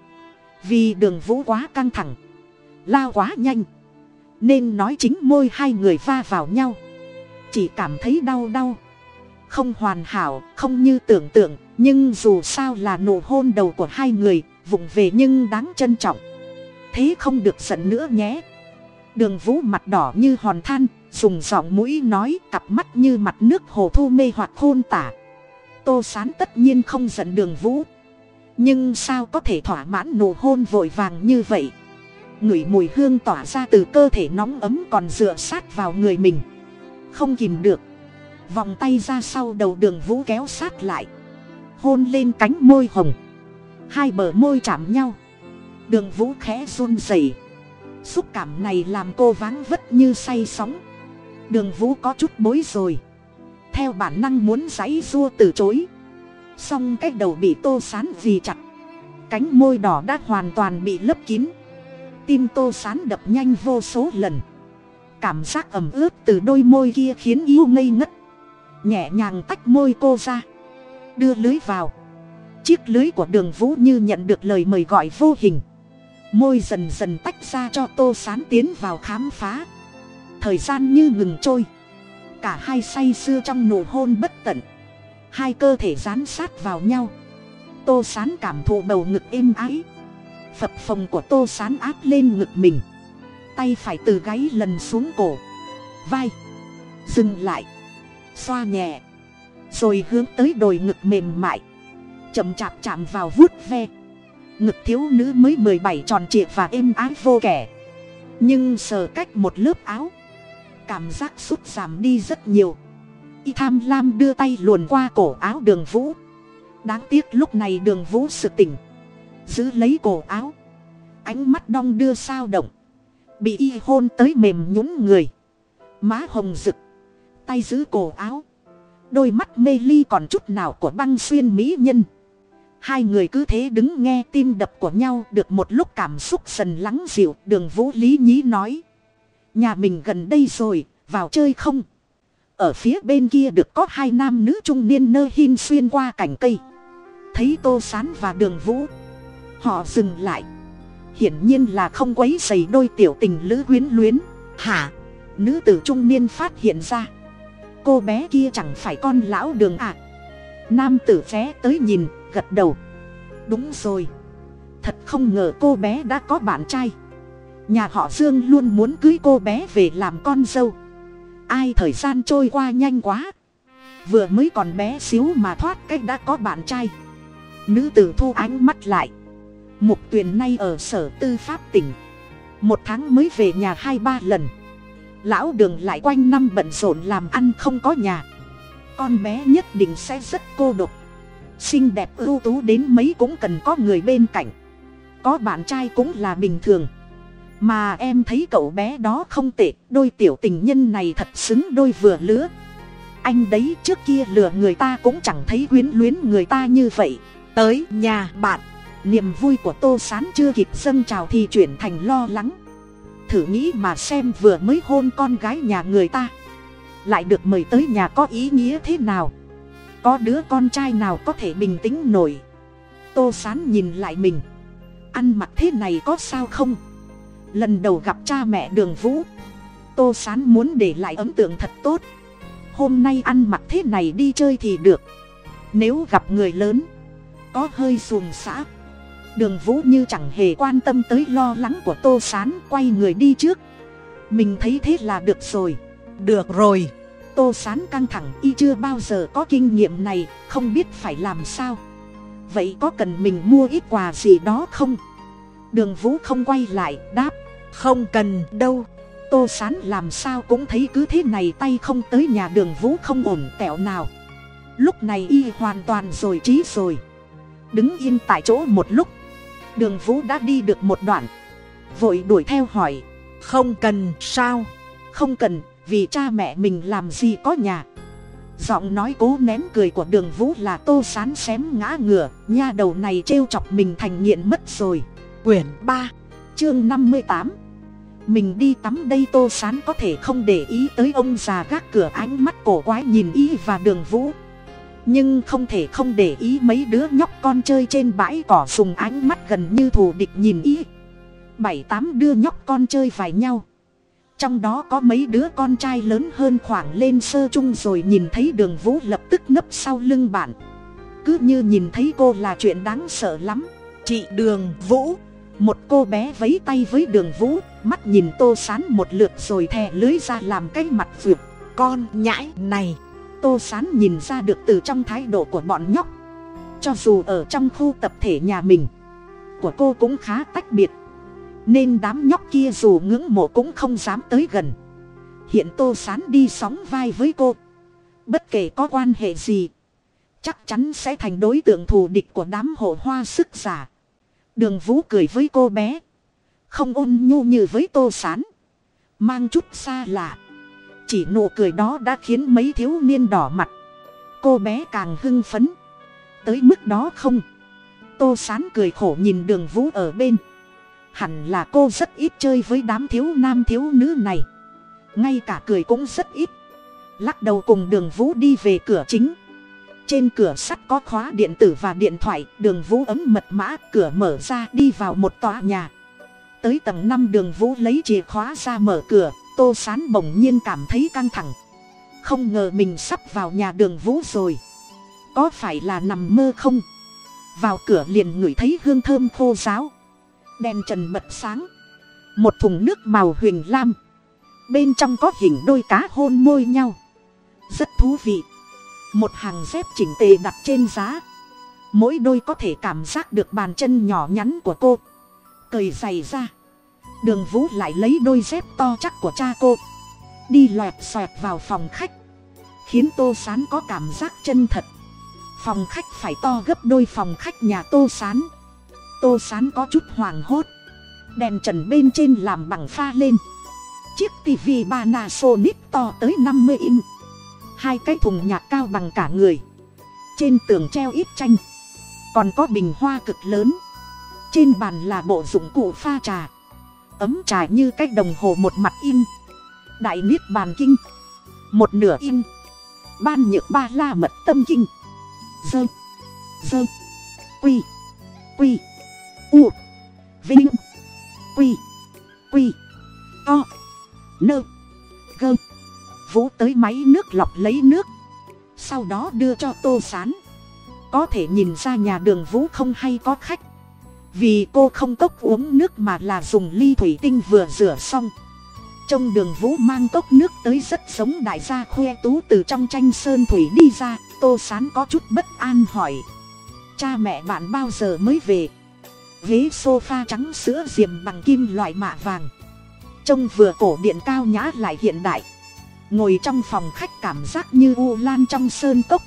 Vì đường vũ quá căng thẳng. Lao quá nhanh. Nên nói chính môi hai người va vào nhau. Chỉ cảm thấy đau đau. Không hoàn hảo, không như tưởng tượng. Nhưng dù sao là nụ hôn đầu của hai người, vụng về nhưng đáng trân trọng thế không được giận nữa nhé. Đường vũ mặt đỏ như hòn than, dùng giọng mũi nói, cặp mắt như mặt nước hồ thu mê hoặc hôn tả. Tô sán tất nhiên không giận đường vũ. Nhưng sao có thể thỏa mãn nụ hôn vội vàng như vậy? Ngửi mùi hương tỏa ra từ cơ thể nóng ấm còn dựa sát vào người mình. Không kìm được. Vòng tay ra sau đầu đường vũ kéo sát lại. Hôn lên cánh môi hồng. Hai bờ môi chạm nhau đường vũ khẽ run rẩy. Xúc cảm này làm cô váng vất như say sóng. Đường vũ có chút bối rồi. Theo bản năng muốn giãy dua từ chối. Song cái đầu bị tô sán vì chặt. Cánh môi đỏ đã hoàn toàn bị lấp kín. Tim tô sán đập nhanh vô số lần. Cảm giác ẩm ướt từ đôi môi kia khiến yêu ngây ngất. Nhẹ nhàng tách môi cô ra. Đưa lưới vào. Chiếc lưới của đường vũ như nhận được lời mời gọi vô hình môi dần dần tách ra cho tô sán tiến vào khám phá. Thời gian như ngừng trôi. Cả hai say sưa trong nụ hôn bất tận. Hai cơ thể dán sát vào nhau. Tô sán cảm thụ bầu ngực êm ái. Phập phồng của tô sán áp lên ngực mình. Tay phải từ gáy lần xuống cổ. Vai. Dừng lại. Xoa nhẹ. Rồi hướng tới đồi ngực mềm mại. Chậm chạp chạm vào vuốt ve ngực thiếu nữ mới mười bảy tròn trịa và êm ái vô kẻ. Nhưng sờ cách một lớp áo, cảm giác sút giảm đi rất nhiều. Y tham lam đưa tay luồn qua cổ áo đường vũ. Đáng tiếc lúc này đường vũ sự tỉnh, giữ lấy cổ áo. Ánh mắt đong đưa sao động, bị y hôn tới mềm nhún người. Má hồng rực, tay giữ cổ áo. Đôi mắt mê ly còn chút nào của băng xuyên mỹ nhân hai người cứ thế đứng nghe tim đập của nhau được một lúc cảm xúc dần lắng dịu, đường vũ lý nhí nói. Nhà mình gần đây rồi, vào chơi không? Ở phía bên kia được có hai nam nữ trung niên nơ hin xuyên qua cành cây. Thấy tô sán và đường vũ, họ dừng lại. Hiển nhiên là không quấy dày đôi tiểu tình lữ quyến luyến. Hả? Nữ tử trung niên phát hiện ra. Cô bé kia chẳng phải con lão đường ạ. À. nam tử vé tới nhìn gật đầu. Đúng rồi. Thật không ngờ cô bé đã có bạn trai. Nhà họ dương luôn muốn cưới cô bé về làm con dâu. Ai thời gian trôi qua nhanh quá. Vừa mới còn bé xíu mà thoát cách đã có bạn trai. Nữ tử thu ánh mắt lại. Mục tuyền nay ở sở tư pháp tỉnh. Một tháng mới về nhà hai ba lần. Lão đường lại quanh năm bận rộn làm ăn không có nhà. Con bé nhất định sẽ rất cô độc xinh đẹp ưu tú đến mấy cũng cần có người bên cạnh. Có bạn trai cũng là bình thường. Mà em thấy cậu bé đó không tệ, đôi tiểu tình nhân này thật xứng đôi vừa lứa. Anh đấy trước kia lừa người ta cũng chẳng thấy quyến luyến người ta như vậy. Tới nhà bạn, niềm vui của tô s á n chưa kịp dâng trào thì chuyển thành lo lắng. Thử nghĩ mà xem vừa mới hôn con gái nhà người ta, lại được mời tới nhà có ý nghĩa thế nào có đứa con trai nào có thể bình tĩnh nổi? Tô s á n nhìn lại mình. Ăn mặc thế này có sao không? Lần đầu gặp cha mẹ đường vũ. Tô s á n muốn để lại ấn tượng thật tốt. Hôm nay ăn mặc thế này đi chơi thì được. Nếu gặp người lớn, có hơi xuồng xã. Đường vũ như chẳng hề quan tâm tới lo lắng của tô s á n quay người đi trước. Mình thấy thế là được rồi. Được rồi tô s á n căng thẳng, y chưa bao giờ có kinh nghiệm này, không biết phải làm sao. Vậy có cần mình mua ít quà gì đó không? Đường vũ không quay lại, đáp, không cần đâu. Tô s á n làm sao cũng thấy cứ thế này tay không tới nhà. Đường vũ không ổn tẹo nào. Lúc này y hoàn toàn rồi trí rồi. Đứng yên tại chỗ một lúc, đường vũ đã đi được một đoạn. Vội đuổi theo hỏi, không cần sao? Không cần vì cha mẹ mình làm gì có nhà. Giọng nói cố nén cười của đường vũ là tô sán xém ngã ngửa, nha đầu này trêu chọc mình thành nghiện mất rồi. Quyển ba, chương năm mươi tám. Mình đi tắm đây tô sán có thể không để ý tới ông già gác cửa ánh mắt cổ quái nhìn y và đường vũ. Nhưng không thể không để ý mấy đứa nhóc con chơi trên bãi cỏ dùng ánh mắt gần như thù địch nhìn y. Bảy tám đứa nhóc con chơi vài nhau trong đó có mấy đứa con trai lớn hơn khoảng lên sơ chung rồi nhìn thấy đường vũ lập tức nấp sau lưng bạn. Cứ như nhìn thấy cô là chuyện đáng sợ lắm. Chị đường vũ. Một cô bé vấy tay với đường vũ, mắt nhìn tô sán một lượt rồi thè lưới ra làm cái mặt vượt. Con nhãi này. Tô sán nhìn ra được từ trong thái độ của bọn nhóc. Cho dù ở trong khu tập thể nhà mình, của cô cũng khá tách biệt nên đám nhóc kia dù ngưỡng mộ cũng không dám tới gần. Hiện tô sán đi sóng vai với cô. Bất kể có quan hệ gì, chắc chắn sẽ thành đối tượng thù địch của đám hộ hoa sức giả. Đường vũ cười với cô bé. Không ôn nhu như với tô sán. Mang chút xa lạ. Chỉ nụ cười đó đã khiến mấy thiếu niên đỏ mặt. Cô bé càng hưng phấn. Tới mức đó không? Tô sán cười khổ nhìn đường vũ ở bên hẳn là cô rất ít chơi với đám thiếu nam thiếu nữ này. Ngay cả cười cũng rất ít. Lắc đầu cùng đường vũ đi về cửa chính. Trên cửa sắt có khóa điện tử và điện thoại, đường vũ ấm mật mã, cửa mở ra đi vào một tòa nhà. Tới tầng năm đường vũ lấy chìa khóa ra mở cửa, tô sán bỗng nhiên cảm thấy căng thẳng. Không ngờ mình sắp vào nhà đường vũ rồi. Có phải là nằm mơ không? Vào cửa liền ngửi thấy hương thơm khô giáo đèn trần bật sáng. Một thùng nước màu huỳnh lam. Bên trong có hình đôi cá hôn môi nhau. Rất thú vị. Một hàng dép chỉnh tề đặt trên giá. Mỗi đôi có thể cảm giác được bàn chân nhỏ nhắn của cô. Cởi giày ra. Đường vũ lại lấy đôi dép to chắc của cha cô. Đi loẹt xoẹt vào phòng khách. Khiến tô sán có cảm giác chân thật. Phòng khách phải to gấp đôi phòng khách nhà tô sán tô sán có chút hoảng hốt. Đèn trần bên trên làm bằng pha lên. Chiếc tivi panasonic to tới năm mươi in hai cái thùng nhạc cao bằng cả người. Trên tường treo ít tranh. Còn có bình hoa cực lớn. Trên bàn là bộ dụng cụ pha trà. Ấm trà như cái đồng hồ một mặt in đại niết bàn kinh. Một nửa in ban nhược ba la mật tâm kinh. Dơ. Dơ. Quy. Quy u. Vinh. Quy. Quy. To. Nơ. Gơ. Vũ tới máy nước lọc lấy nước. Sau đó đưa cho tô sán. Có thể nhìn ra nhà đường vũ không hay có khách. Vì cô không cốc uống nước mà là dùng ly thủy tinh vừa rửa xong. Trong đường vũ mang cốc nước tới rất giống đại gia khoe tú từ trong tranh sơn thủy đi ra. Tô sán có chút bất an hỏi. Cha mẹ bạn bao giờ mới về? Ghế sofa trắng sữa diềm bằng kim loại mạ vàng. Trông vừa cổ điện cao nhã lại hiện đại. Ngồi trong phòng khách cảm giác như u lan trong sơn cốc.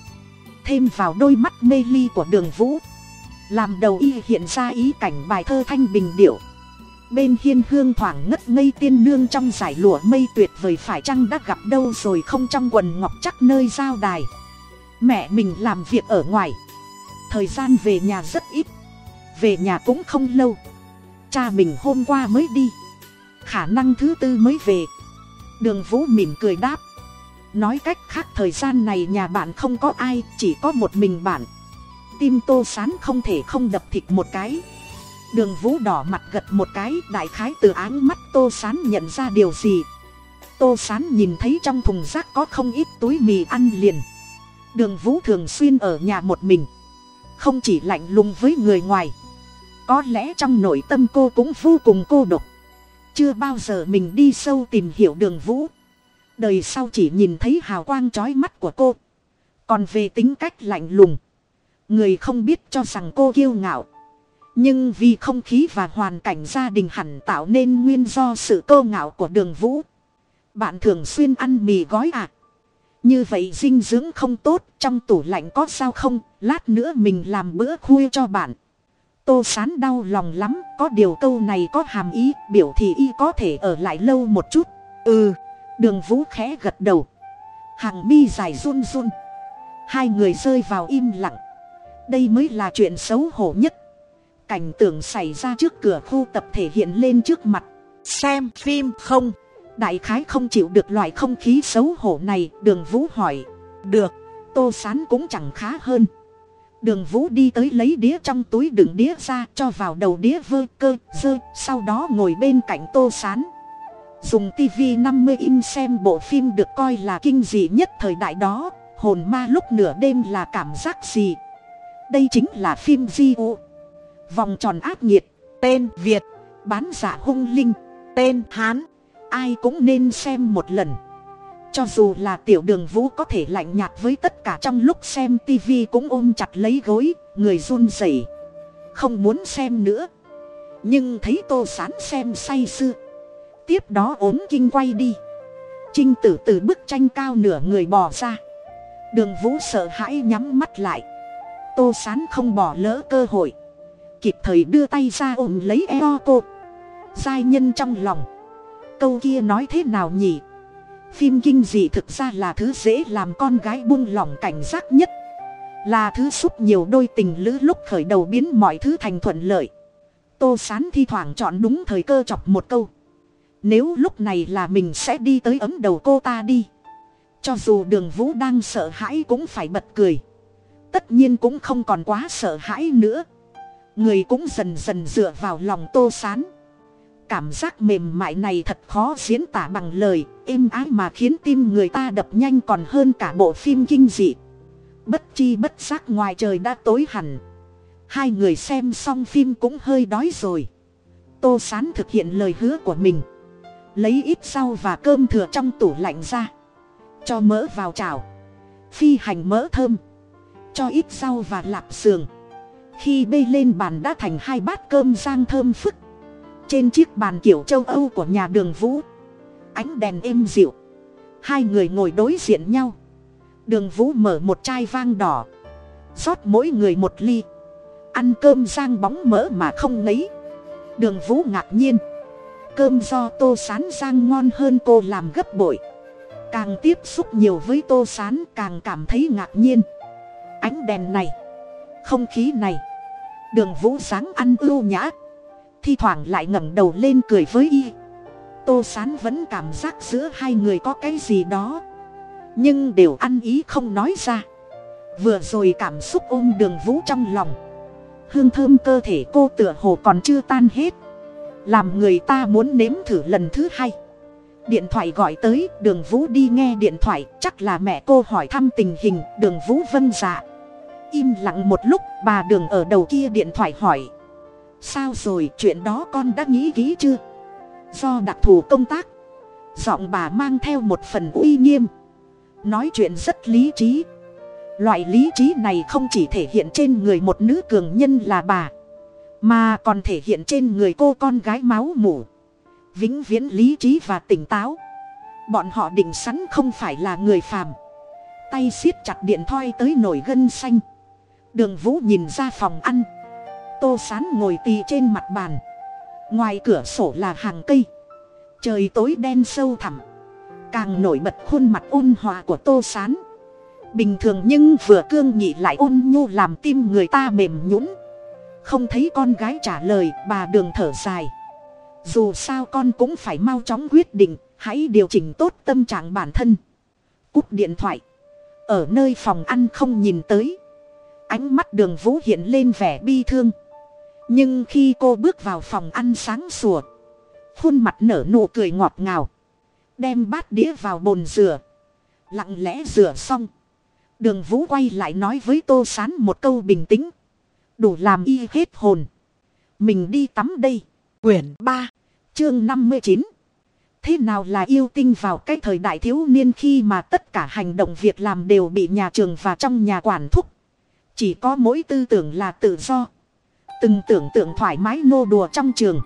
Thêm vào đôi mắt mê ly của đường vũ. Làm đầu y hiện ra ý cảnh bài thơ thanh bình điệu. Bên hiên hương thoảng ngất ngây tiên nương trong giải lụa mây tuyệt vời phải chăng đã gặp đâu rồi không trong quần ngọc chắc nơi giao đài. Mẹ mình làm việc ở ngoài. Thời gian về nhà rất ít về nhà cũng không lâu. Cha mình hôm qua mới đi. Khả năng thứ tư mới về. Đường vũ mỉm cười đáp. Nói cách khác thời gian này nhà bạn không có ai, chỉ có một mình bạn. Tim tô sán không thể không đập thịt một cái. Đường vũ đỏ mặt gật một cái, đại khái từ áng mắt tô sán nhận ra điều gì. Tô sán nhìn thấy trong thùng rác có không ít túi mì ăn liền. Đường vũ thường xuyên ở nhà một mình. Không chỉ lạnh lùng với người ngoài có lẽ trong nội tâm cô cũng vô cùng cô độc. Chưa bao giờ mình đi sâu tìm hiểu đường vũ. Đời sau chỉ nhìn thấy hào quang trói mắt của cô. Còn về tính cách lạnh lùng. Người không biết cho rằng cô kiêu ngạo. Nhưng vì không khí và hoàn cảnh gia đình hẳn tạo nên nguyên do sự cơ ngạo của đường vũ. Bạn thường xuyên ăn mì gói à như vậy dinh dưỡng không tốt, trong tủ lạnh có sao không? Lát nữa mình làm bữa khuya cho bạn tô sán đau lòng lắm, có điều câu này có hàm ý, biểu thị y có thể ở lại lâu một chút. Ừ đường vũ khẽ gật đầu. Hàng mi dài run run. Hai người rơi vào im lặng. Đây mới là chuyện xấu hổ nhất. Cảnh tượng xảy ra trước cửa khu tập thể hiện lên trước mặt. Xem phim không? Đại khái không chịu được loại không khí xấu hổ này, đường vũ hỏi. Được, tô sán cũng chẳng khá hơn đường vũ đi tới lấy đĩa trong túi đựng đĩa ra, cho vào đầu đĩa vơ cơ, dơ, sau đó ngồi bên cạnh tô sán. Dùng tivi năm mươi in xem bộ phim được coi là kinh dị nhất thời đại đó, hồn ma lúc nửa đêm là cảm giác gì? Đây chính là phim di u vòng tròn ác nhiệt. tên việt, bán giả hung linh, tên hán. Ai cũng nên xem một lần cho dù là tiểu đường vũ có thể lạnh nhạt với tất cả trong lúc xem tivi cũng ôm chặt lấy gối, người run rẩy. Không muốn xem nữa. Nhưng thấy tô sán xem say sưa. Tiếp đó ốm kinh quay đi. Trinh tử từ bức tranh cao nửa người bò ra. Đường vũ sợ hãi nhắm mắt lại. Tô sán không bỏ lỡ cơ hội. Kịp thời đưa tay ra ôm lấy eo cô. Giai nhân trong lòng. Câu kia nói thế nào nhỉ? Phim kinh dị thực ra là thứ dễ làm con gái buông lỏng cảnh giác nhất. Là thứ giúp nhiều đôi tình lữ lúc khởi đầu biến mọi thứ thành thuận lợi. Tô sán thi thoảng chọn đúng thời cơ chọc một câu. Nếu lúc này là mình sẽ đi tới ấm đầu cô ta đi. Cho dù đường vũ đang sợ hãi cũng phải bật cười. Tất nhiên cũng không còn quá sợ hãi nữa. Người cũng dần dần dựa vào lòng tô sán cảm giác mềm mại này thật khó diễn tả bằng lời êm ái mà khiến tim người ta đập nhanh còn hơn cả bộ phim kinh dị. Bất chi bất giác ngoài trời đã tối hẳn. Hai người xem xong phim cũng hơi đói rồi. Tô sán thực hiện lời hứa của mình. Lấy ít rau và cơm thừa trong tủ lạnh ra. Cho mỡ vào chảo. Phi hành mỡ thơm. Cho ít rau và lạp sườn, khi bê lên bàn đã thành hai bát cơm rang thơm phức trên chiếc bàn kiểu châu âu của nhà đường vũ, ánh đèn êm dịu. Hai người ngồi đối diện nhau. Đường vũ mở một chai vang đỏ, rót mỗi người một ly. Ăn cơm rang bóng mỡ mà không ngấy. Đường vũ ngạc nhiên. Cơm do tô sán rang ngon hơn cô làm gấp bội. Càng tiếp xúc nhiều với tô sán càng cảm thấy ngạc nhiên. Ánh đèn này, không khí này. Đường vũ sáng ăn ưu nhã thi thoảng lại ngẩng đầu lên cười với y. Tô sán vẫn cảm giác giữa hai người có cái gì đó. Nhưng đều ăn ý không nói ra. Vừa rồi cảm xúc ôm đường vũ trong lòng. Hương thơm cơ thể cô tựa hồ còn chưa tan hết. Làm người ta muốn nếm thử lần thứ hai. Điện thoại gọi tới, đường vũ đi nghe điện thoại, chắc là mẹ cô hỏi thăm tình hình, đường vũ vân dạ. Im lặng một lúc, bà đường ở đầu kia điện thoại hỏi sao rồi, chuyện đó con đã nghĩ kỹ chưa? Do đặc thù công tác, giọng bà mang theo một phần uy nghiêm. Nói chuyện rất lý trí. Loại lý trí này không chỉ thể hiện trên người một nữ cường nhân là bà, mà còn thể hiện trên người cô con gái máu mủ. Vĩnh viễn lý trí và tỉnh táo. Bọn họ định sẵn không phải là người phàm. Tay siết chặt điện thoại tới nổi gân xanh. Đường vũ nhìn ra phòng ăn tô sán ngồi tì trên mặt bàn. Ngoài cửa sổ là hàng cây. Trời tối đen sâu thẳm. Càng nổi bật khuôn mặt ôn hòa của tô sán. Bình thường nhưng vừa cương nhị lại ôn nhu làm tim người ta mềm nhũng không thấy con gái trả lời, bà đường thở dài. Dù sao con cũng phải mau chóng quyết định, hãy điều chỉnh tốt tâm trạng bản thân. Cúp điện thoại. Ở nơi phòng ăn không nhìn tới. Ánh mắt đường vũ hiện lên vẻ bi thương nhưng khi cô bước vào phòng ăn sáng sủa khuôn mặt nở nụ cười ngọt ngào đem bát đĩa vào bồn rửa. Lặng lẽ rửa xong đường vũ quay lại nói với tô sán một câu bình tĩnh đủ làm y hết hồn. Mình đi tắm đây. Quyển ba chương năm mươi chín. Thế nào là yêu tinh vào cái thời đại thiếu niên khi mà tất cả hành động việc làm đều bị nhà trường và trong nhà quản thúc? Chỉ có mỗi tư tưởng là tự do từng tưởng tượng thoải mái nô đùa trong trường.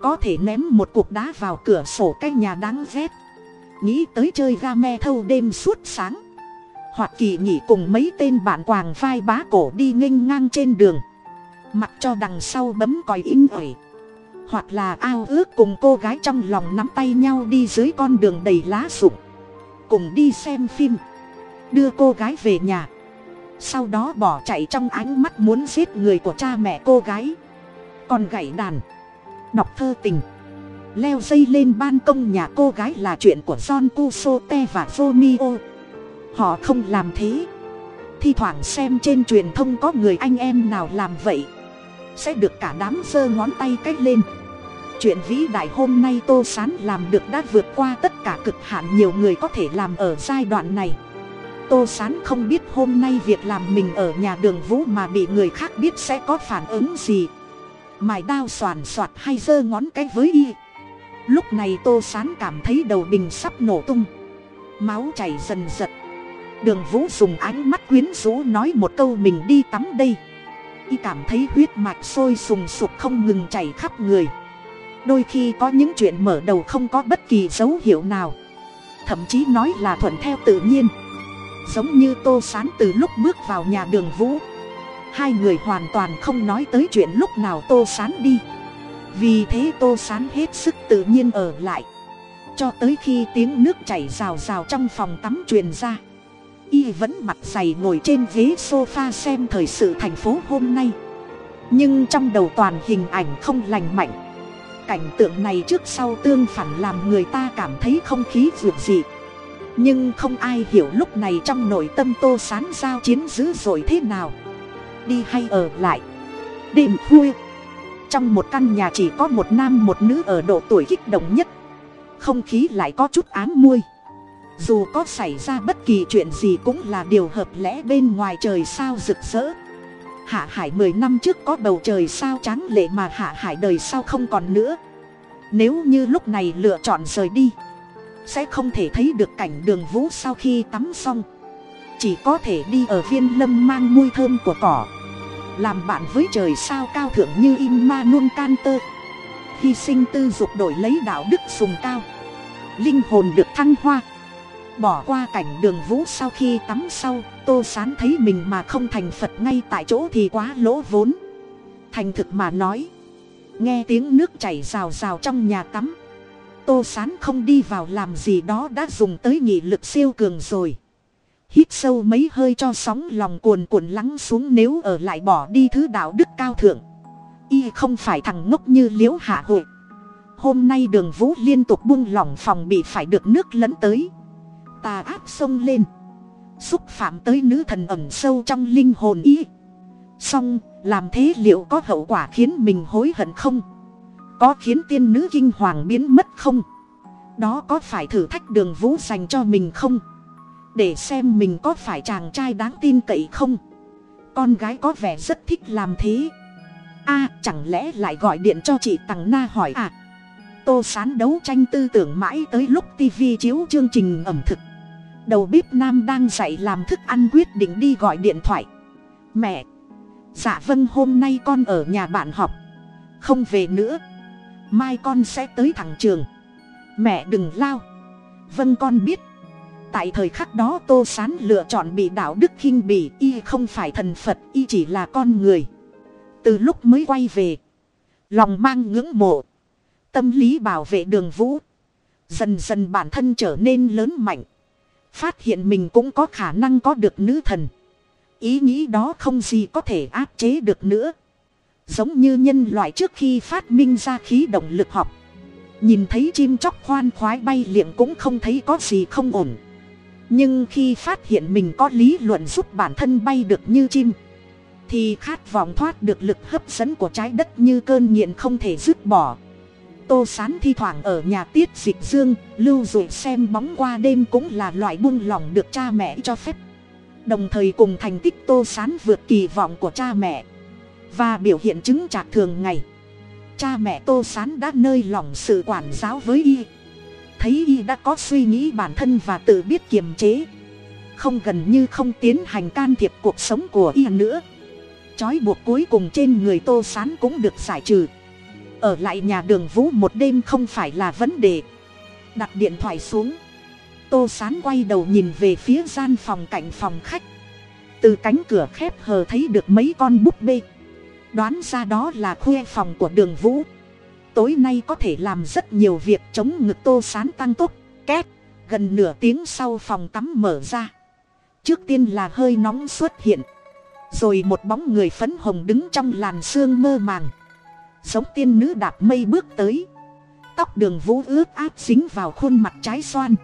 Có thể ném một cục đá vào cửa sổ cái nhà đáng ghét. Nghĩ tới chơi ga me thâu đêm suốt sáng. Hoặc kỳ nghỉ cùng mấy tên bạn quàng vai bá cổ đi nghênh ngang trên đường. Mặc cho đằng sau bấm còi in ỏi. Hoặc là ao ước cùng cô gái trong lòng nắm tay nhau đi dưới con đường đầy lá rụng. Cùng đi xem phim. Đưa cô gái về nhà sau đó bỏ chạy trong ánh mắt muốn giết người của cha mẹ cô gái. Còn gảy đàn, đọc thơ tình, leo dây lên ban công nhà cô gái là chuyện của john Te và romeo. Họ không làm thế. Thi thoảng xem trên truyền thông có người anh em nào làm vậy, sẽ được cả đám giơ ngón tay c á c h lên. Chuyện vĩ đại hôm nay tô sán làm được đã vượt qua tất cả cực hạn nhiều người có thể làm ở giai đoạn này tô sán không biết hôm nay việc làm mình ở nhà đường vũ mà bị người khác biết sẽ có phản ứng gì. Mài đao soàn soạt hay giơ ngón cái với y. Lúc này tô sán cảm thấy đầu bình sắp nổ tung. Máu chảy dần dật đường vũ dùng ánh mắt quyến rũ nói một câu mình đi tắm đây. Y cảm thấy huyết mạch sôi sùng sục không ngừng chảy khắp người. Đôi khi có những chuyện mở đầu không có bất kỳ dấu hiệu nào. Thậm chí nói là thuận theo tự nhiên giống như tô sán từ lúc bước vào nhà đường vũ. Hai người hoàn toàn không nói tới chuyện lúc nào tô sán đi. Vì thế tô sán hết sức tự nhiên ở lại. Cho tới khi tiếng nước chảy rào rào trong phòng tắm truyền ra. Y vẫn mặt dày ngồi trên ghế sofa xem thời sự thành phố hôm nay. Nhưng trong đầu toàn hình ảnh không lành mạnh. Cảnh tượng này trước sau tương phản làm người ta cảm thấy không khí ruột dị nhưng không ai hiểu lúc này trong nội tâm tô sán giao chiến dữ dội thế nào. Đi hay ở lại. Đêm khuya, trong một căn nhà chỉ có một nam một nữ ở độ tuổi kích động nhất. Không khí lại có chút ám muôi. Dù có xảy ra bất kỳ chuyện gì cũng là điều hợp lẽ bên ngoài trời sao rực rỡ. Hạ hải mười năm trước có bầu trời sao tráng lệ mà hạ hải đời sau không còn nữa. Nếu như lúc này lựa chọn rời đi sẽ không thể thấy được cảnh đường vũ sau khi tắm xong. Chỉ có thể đi ở viên lâm mang mùi thơm của cỏ. Làm bạn với trời sao cao thượng như im ma nôn can tơ hy sinh tư dục đổi lấy đạo đức sùng cao. Linh hồn được thăng hoa. Bỏ qua cảnh đường vũ sau khi tắm sau, tô sán thấy mình mà không thành phật ngay tại chỗ thì quá lỗ vốn. Thành thực mà nói, nghe tiếng nước chảy rào rào trong nhà tắm tô sán không đi vào làm gì đó đã dùng tới nghị lực siêu cường rồi. Hít sâu mấy hơi cho sóng lòng cuồn cuộn lắng xuống nếu ở lại bỏ đi thứ đạo đức cao thượng. Y không phải thằng ngốc như liễu hạ hội hôm nay đường vũ liên tục buông lỏng phòng bị phải được nước lẫn tới. Tà áp sông lên. Xúc phạm tới nữ thần ẩm sâu trong linh hồn y. song làm thế liệu có hậu quả khiến mình hối hận không? Có khiến tiên nữ kinh hoàng biến mất không? Đó có phải thử thách đường vũ dành cho mình không? Để xem mình có phải chàng trai đáng tin cậy không? Con gái có vẻ rất thích làm thế. A, chẳng lẽ lại gọi điện cho chị tằng na hỏi à? Tô sán đấu tranh tư tưởng mãi tới lúc tv chiếu chương trình ẩm thực. Đầu bếp nam đang dạy làm thức ăn quyết định đi gọi điện thoại. Mẹ! Dạ vâng hôm nay con ở nhà bạn học. Không về nữa mai con sẽ tới thẳng trường. Mẹ đừng lao. Vâng con biết. Tại thời khắc đó tô sán lựa chọn bị đạo đức khinh bỉ, y không phải thần phật, y chỉ là con người. Từ lúc mới quay về, lòng mang ngưỡng mộ, tâm lý bảo vệ đường vũ. Dần dần bản thân trở nên lớn mạnh, phát hiện mình cũng có khả năng có được nữ thần. Ý nghĩ đó không gì có thể áp chế được nữa giống như nhân loại trước khi phát minh ra khí động lực học. Nhìn thấy chim chóc khoan khoái bay liệng cũng không thấy có gì không ổn. Nhưng khi phát hiện mình có lý luận giúp bản thân bay được như chim, thì khát vọng thoát được lực hấp dẫn của trái đất như cơn nghiện không thể dứt bỏ. Tô sán thi thoảng ở nhà tiết dịch dương, lưu dụ xem bóng qua đêm cũng là loại buông lỏng được cha mẹ cho phép. Đồng thời cùng thành tích tô sán vượt kỳ vọng của cha mẹ và biểu hiện chứng trạc thường ngày. Cha mẹ tô sán đã nơi lỏng sự quản giáo với y. Thấy y đã có suy nghĩ bản thân và tự biết kiềm chế. Không gần như không tiến hành can thiệp cuộc sống của y nữa. Trói buộc cuối cùng trên người tô sán cũng được giải trừ. Ở lại nhà đường vũ một đêm không phải là vấn đề. Đặt điện thoại xuống. Tô sán quay đầu nhìn về phía gian phòng cạnh phòng khách. Từ cánh cửa khép hờ thấy được mấy con búp bê đoán ra đó là khuê phòng của đường vũ. Tối nay có thể làm rất nhiều việc chống ngực tô sán tăng tốc, két, gần nửa tiếng sau phòng tắm mở ra. Trước tiên là hơi nóng xuất hiện. Rồi một bóng người phấn hồng đứng trong làn sương mơ màng. Giống tiên nữ đạp mây bước tới. Tóc đường vũ ướt át dính vào khuôn mặt trái xoan.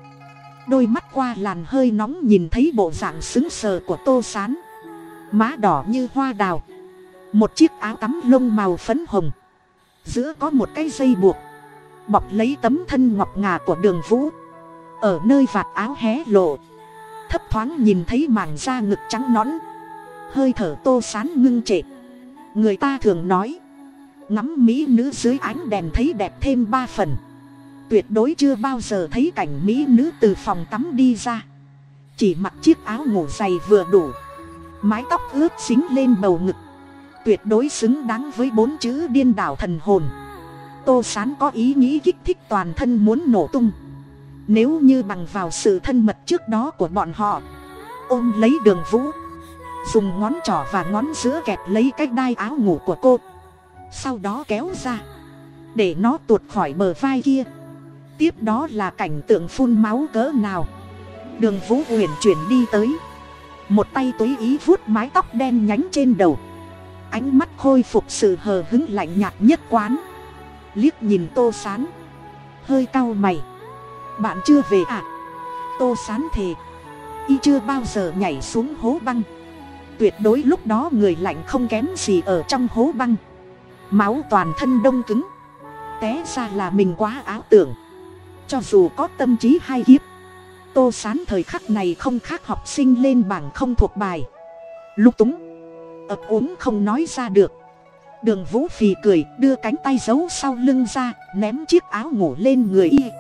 Đôi mắt qua làn hơi nóng nhìn thấy bộ dạng xứng sờ của tô sán. Má đỏ như hoa đào một chiếc áo tắm lông màu phấn hồng. Giữa có một cái dây buộc. Bọc lấy tấm thân ngọc ngà của đường vũ. Ở nơi vạt áo hé lộ. Thấp thoáng nhìn thấy màng da ngực trắng nõn. Hơi thở tô sán ngưng trệ. Người ta thường nói, ngắm mỹ nữ dưới ánh đèn thấy đẹp thêm ba phần. Tuyệt đối chưa bao giờ thấy cảnh mỹ nữ từ phòng tắm đi ra. Chỉ mặc chiếc áo ngủ dày vừa đủ. Mái tóc ướt xính lên bầu ngực tuyệt đối xứng đáng với bốn chữ điên đảo thần hồn. Tô sán có ý nghĩ kích thích toàn thân muốn nổ tung. Nếu như bằng vào sự thân mật trước đó của bọn họ, ôm lấy đường vũ, dùng ngón trỏ và ngón giữa kẹp lấy cái đai áo ngủ của cô, sau đó kéo ra, để nó tuột khỏi bờ vai kia. Tiếp đó là cảnh tượng phun máu cỡ nào. Đường vũ uyển chuyển đi tới. Một tay túy ý vuốt mái tóc đen nhánh trên đầu ánh mắt khôi phục sự hờ hứng lạnh nhạt nhất quán. Liếc nhìn tô sán. Hơi cau mày. Bạn chưa về à tô sán thề. Y chưa bao giờ nhảy xuống hố băng. Tuyệt đối lúc đó người lạnh không kém gì ở trong hố băng. Máu toàn thân đông cứng. Té ra là mình quá áo tưởng. Cho dù có tâm trí hay hiếp. Tô sán thời khắc này không khác học sinh lên bảng không thuộc bài. Lục túng ập úng không nói ra được. Đường vũ phì cười, đưa cánh tay giấu sau lưng ra, ném chiếc áo ngủ lên người y.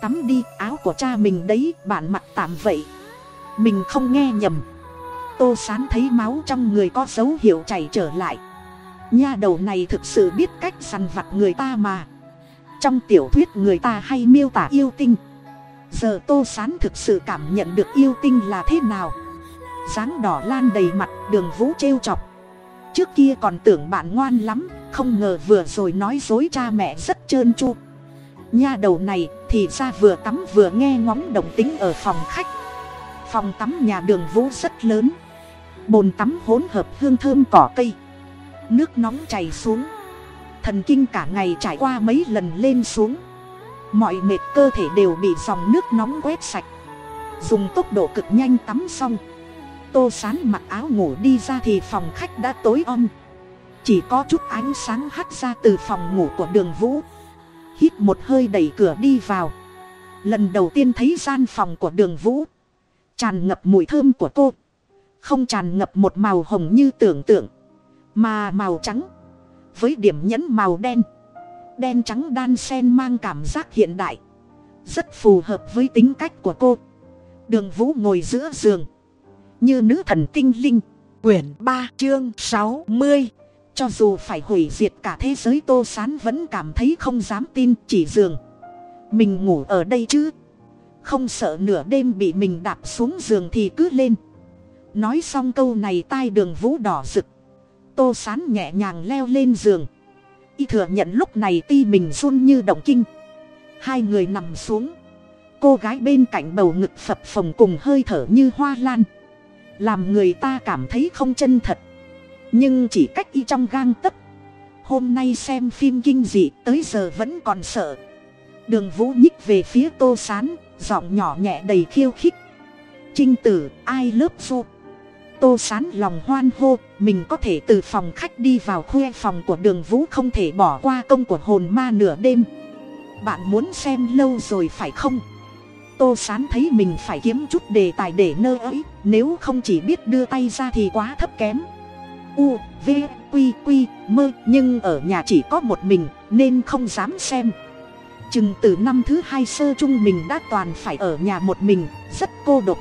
Tắm đi, áo của cha mình đấy, bạn mặc tạm vậy. Mình không nghe nhầm. Tô sán thấy máu trong người có dấu hiệu chảy trở lại. Nha đầu này thực sự biết cách săn vặt người ta mà. Trong tiểu thuyết người ta hay miêu tả yêu tinh. Giờ tô sán thực sự cảm nhận được yêu tinh là thế nào? Dáng đỏ lan đầy mặt, đường vũ trêu chọc. Trước kia còn tưởng bạn ngoan lắm, không ngờ vừa rồi nói dối cha mẹ rất trơn tru. Nha đầu này, thì ra vừa tắm vừa nghe ngóng động tính ở phòng khách. Phòng tắm nhà đường vũ rất lớn. Bồn tắm hỗn hợp hương thơm cỏ cây. Nước nóng chảy xuống. Thần kinh cả ngày trải qua mấy lần lên xuống. Mọi mệt cơ thể đều bị dòng nước nóng quét sạch. Dùng tốc độ cực nhanh tắm xong tô sán mặc áo ngủ đi ra thì phòng khách đã tối om. Chỉ có chút ánh sáng hắt ra từ phòng ngủ của đường vũ. Hít một hơi đẩy cửa đi vào. Lần đầu tiên thấy gian phòng của đường vũ. Tràn ngập mùi thơm của cô. Không tràn ngập một màu hồng như tưởng tượng, mà màu trắng, với điểm nhẫn màu đen. Đen trắng đan sen mang cảm giác hiện đại, rất phù hợp với tính cách của cô. Đường vũ ngồi giữa giường như nữ thần tinh linh. Quyển ba, chương sáu mươi. Cho dù phải hủy diệt cả thế giới, tô sán vẫn cảm thấy không dám tin, chỉ giường mình ngủ ở đây chứ? Không sợ nửa đêm bị mình đạp xuống giường thì cứ lên. Nói xong câu này tai đường vũ đỏ rực. Tô sán nhẹ nhàng leo lên giường. Y thừa nhận lúc này ti mình run như động kinh. Hai người nằm xuống. Cô gái bên cạnh bầu ngực phập phồng cùng hơi thở như hoa lan làm người ta cảm thấy không chân thật. Nhưng chỉ cách y trong gang tấc. Hôm nay xem phim kinh dị, tới giờ vẫn còn sợ. Đường vũ nhích về phía tô sán, giọng nhỏ nhẹ đầy khiêu khích. Trinh tử, ai lớp du? Tô sán lòng hoan hô, mình có thể từ phòng khách đi vào khuê phòng của đường vũ không thể bỏ qua công của hồn ma nửa đêm. Bạn muốn xem lâu rồi phải không? Tô sán thấy mình phải kiếm chút đề tài để nơ ấy nếu không chỉ biết đưa tay ra thì quá thấp kém. U, v, q q, mơ, nhưng ở nhà chỉ có một mình, nên không dám xem. Chừng từ năm thứ hai sơ chung mình đã toàn phải ở nhà một mình, rất cô độc.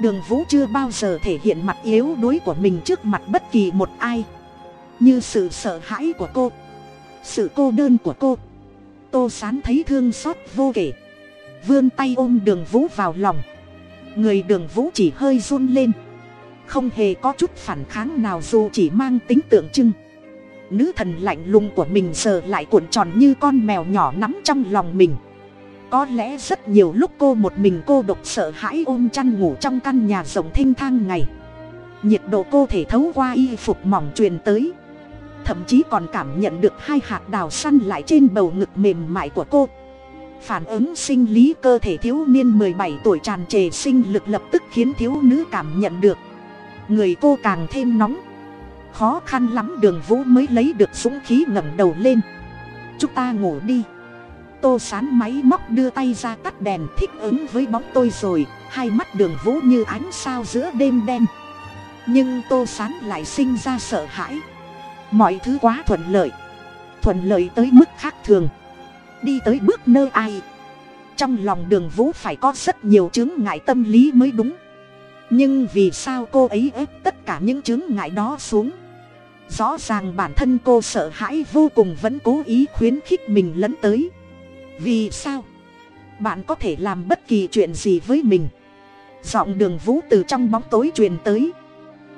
Đường vũ chưa bao giờ thể hiện mặt yếu đuối của mình trước mặt bất kỳ một ai. Như sự sợ hãi của cô, sự cô đơn của cô. Tô sán thấy thương xót vô kể vươn tay ôm đường vũ vào lòng. Người đường vũ chỉ hơi run lên. Không hề có chút phản kháng nào dù chỉ mang tính tượng trưng. Nữ thần lạnh lùng của mình giờ lại cuộn tròn như con mèo nhỏ nắm trong lòng mình. Có lẽ rất nhiều lúc cô một mình cô độc sợ hãi ôm chăn ngủ trong căn nhà rộng thênh thang ngày. Nhiệt độ cô thể thấu qua y phục mỏng truyền tới. Thậm chí còn cảm nhận được hai hạt đào săn lại trên bầu ngực mềm mại của cô phản ứng sinh lý cơ thể thiếu niên mười bảy tuổi tràn trề sinh lực lập tức khiến thiếu nữ cảm nhận được. Người cô càng thêm nóng. Khó khăn lắm đường vũ mới lấy được dũng khí ngẩng đầu lên. Chúng ta ngủ đi. Tô sán máy móc đưa tay ra tắt đèn thích ứng với bóng tôi rồi, hai mắt đường vũ như ánh sao giữa đêm đen. Nhưng tô sán lại sinh ra sợ hãi. Mọi thứ quá thuận lợi. Thuận lợi tới mức khác thường đi tới bước nơi ai. Trong lòng đường vũ phải có rất nhiều chứng ngại tâm lý mới đúng. Nhưng vì sao cô ấy ép tất cả những chứng ngại đó xuống? Rõ ràng bản thân cô sợ hãi vô cùng vẫn cố ý khuyến khích mình lẫn tới. Vì sao? Bạn có thể làm bất kỳ chuyện gì với mình. Giọng đường vũ từ trong bóng tối truyền tới.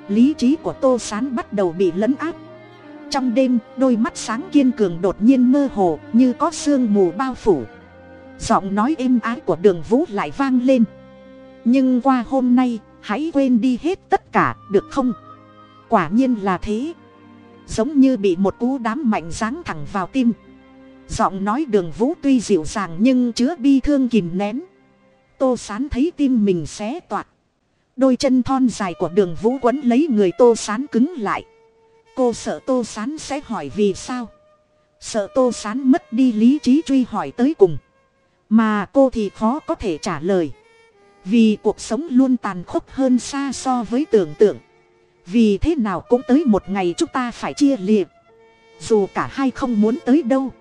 Lý trí của tô s á n bắt đầu bị lấn áp trong đêm, đôi mắt sáng kiên cường đột nhiên mơ hồ, như có sương mù bao phủ. Giọng nói êm ái của đường vũ lại vang lên. Nhưng qua hôm nay, hãy quên đi hết tất cả, được không? Quả nhiên là thế. Giống như bị một cú đám mạnh giáng thẳng vào tim. Giọng nói đường vũ tuy dịu dàng nhưng chứa bi thương kìm nén. Tô sán thấy tim mình xé toạc. Đôi chân thon dài của đường vũ quấn lấy người tô sán cứng lại cô sợ tô sán sẽ hỏi vì sao? Sợ tô sán mất đi lý trí truy hỏi tới cùng. Mà cô thì khó có thể trả lời. Vì cuộc sống luôn tàn khốc hơn xa so với tưởng tượng. Vì thế nào cũng tới một ngày chúng ta phải chia lìa. Dù cả hai không muốn tới đâu.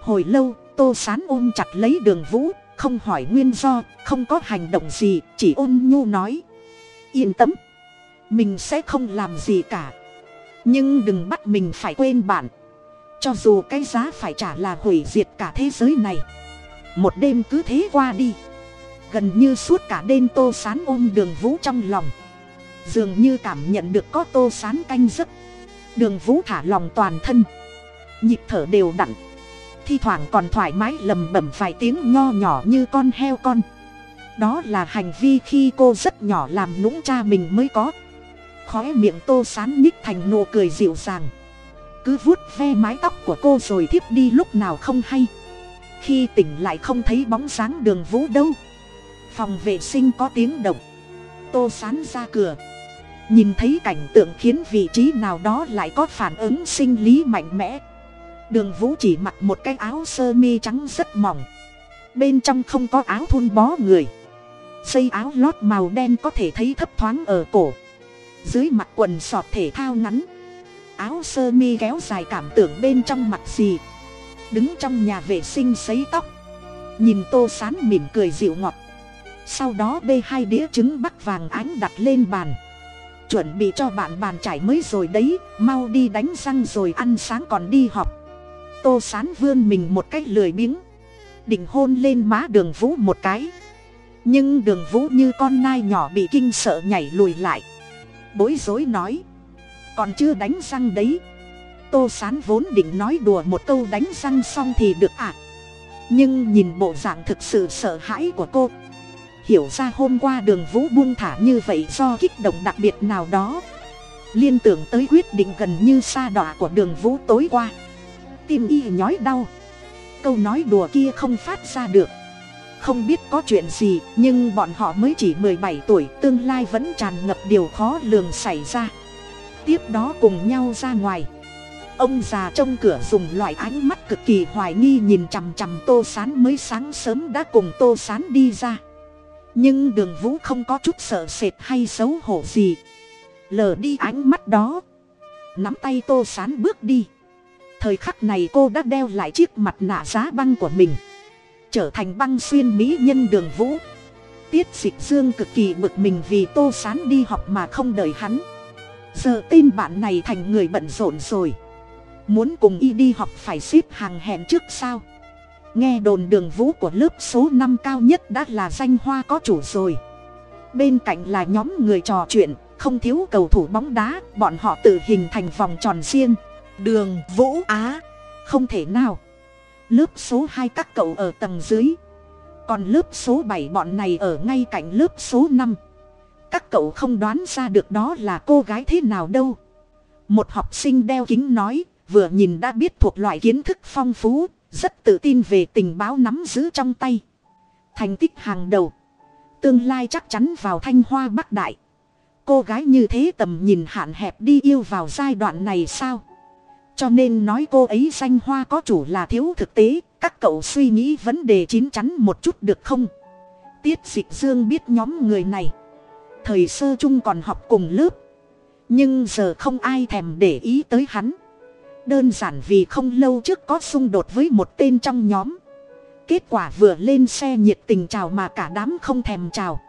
Hồi lâu, tô sán ôm chặt lấy đường vũ, không hỏi nguyên do, không có hành động gì, chỉ ôn nhu nói. Yên tâm, mình sẽ không làm gì cả nhưng đừng bắt mình phải quên bạn. Cho dù cái giá phải trả là hủy diệt cả thế giới này. Một đêm cứ thế qua đi. Gần như suốt cả đêm tô sán ôm đường vũ trong lòng. Dường như cảm nhận được có tô sán canh giấc. Đường vũ thả lòng toàn thân. Nhịp thở đều đặn. Thi thoảng còn thoải mái lầm bẩm vài tiếng nho nhỏ như con heo con. Đó là hành vi khi cô rất nhỏ làm nũng cha mình mới có khói miệng tô sán nhích thành nụ cười dịu dàng. Cứ vuốt ve mái tóc của cô rồi thiếp đi lúc nào không hay. Khi tỉnh lại không thấy bóng dáng đường vũ đâu. Phòng vệ sinh có tiếng động. Tô sán ra cửa. Nhìn thấy cảnh tượng khiến vị trí nào đó lại có phản ứng sinh lý mạnh mẽ. Đường vũ chỉ mặc một cái áo sơ mi trắng rất mỏng. Bên trong không có áo thun bó người. Dây áo lót màu đen có thể thấy thấp thoáng ở cổ dưới mặt quần sọt thể thao ngắn. Áo sơ mi kéo dài cảm tưởng bên trong mặt gì. Đứng trong nhà vệ sinh sấy tóc. Nhìn tô sán mỉm cười dịu ngọt. Sau đó bê hai đĩa trứng bắc vàng ánh đặt lên bàn. Chuẩn bị cho bạn bàn trải mới rồi đấy, mau đi đánh răng rồi ăn sáng còn đi học tô sán vươn mình một cách lười biếng. Định hôn lên má đường vũ một cái. Nhưng đường vũ như con nai nhỏ bị kinh sợ nhảy lùi lại bối rối nói. Còn chưa đánh răng đấy. Tô sán vốn định nói đùa một câu đánh răng xong thì được ạ. À. nhưng nhìn bộ dạng thực sự sợ hãi của cô. Hiểu ra hôm qua đường vũ buông thả như vậy do kích động đặc biệt nào đó. Liên tưởng tới quyết định gần như xa đọa của đường vũ tối qua. Tim y nhói đau. Câu nói đùa kia không phát ra được không biết có chuyện gì, nhưng bọn họ mới chỉ mười bảy tuổi, tương lai vẫn tràn ngập điều khó lường xảy ra. Tiếp đó cùng nhau ra ngoài. Ông già trong cửa dùng loại ánh mắt cực kỳ hoài nghi nhìn chằm chằm tô sán mới sáng sớm đã cùng tô sán đi ra. Nhưng đường vũ không có chút sợ sệt hay xấu hổ gì. Lờ đi ánh mắt đó. Nắm tay tô sán bước đi. Thời khắc này cô đã đeo lại chiếc mặt nạ giá băng của mình trở thành băng xuyên mỹ nhân đường vũ. Tiết dịch dương cực kỳ bực mình vì tô sán đi học mà không đợi hắn. Giờ tên bạn này thành người bận rộn rồi. Muốn cùng y đi học phải xếp hàng hẹn trước sao? Nghe đồn đường vũ của lớp số năm cao nhất đã là danh hoa có chủ rồi. Bên cạnh là nhóm người trò chuyện, không thiếu cầu thủ bóng đá, bọn họ tự hình thành vòng tròn riêng. Đường vũ á, không thể nào lớp số hai các cậu ở tầng dưới. Còn lớp số bảy bọn này ở ngay cạnh lớp số năm. Các cậu không đoán ra được đó là cô gái thế nào đâu. Một học sinh đeo kính nói, vừa nhìn đã biết thuộc loại kiến thức phong phú, rất tự tin về tình báo nắm giữ trong tay. Thành tích hàng đầu. Tương lai chắc chắn vào thanh hoa bắc đại. Cô gái như thế tầm nhìn hạn hẹp đi yêu vào giai đoạn này sao? Cho nên nói cô ấy danh hoa có chủ là thiếu thực tế, các cậu suy nghĩ vấn đề chín chắn một chút được không? Tiết dịch dương biết nhóm người này. Thời sơ chung còn học cùng lớp. Nhưng giờ không ai thèm để ý tới hắn. Đơn giản vì không lâu trước có xung đột với một tên trong nhóm. Kết quả vừa lên xe nhiệt tình chào mà cả đám không thèm chào.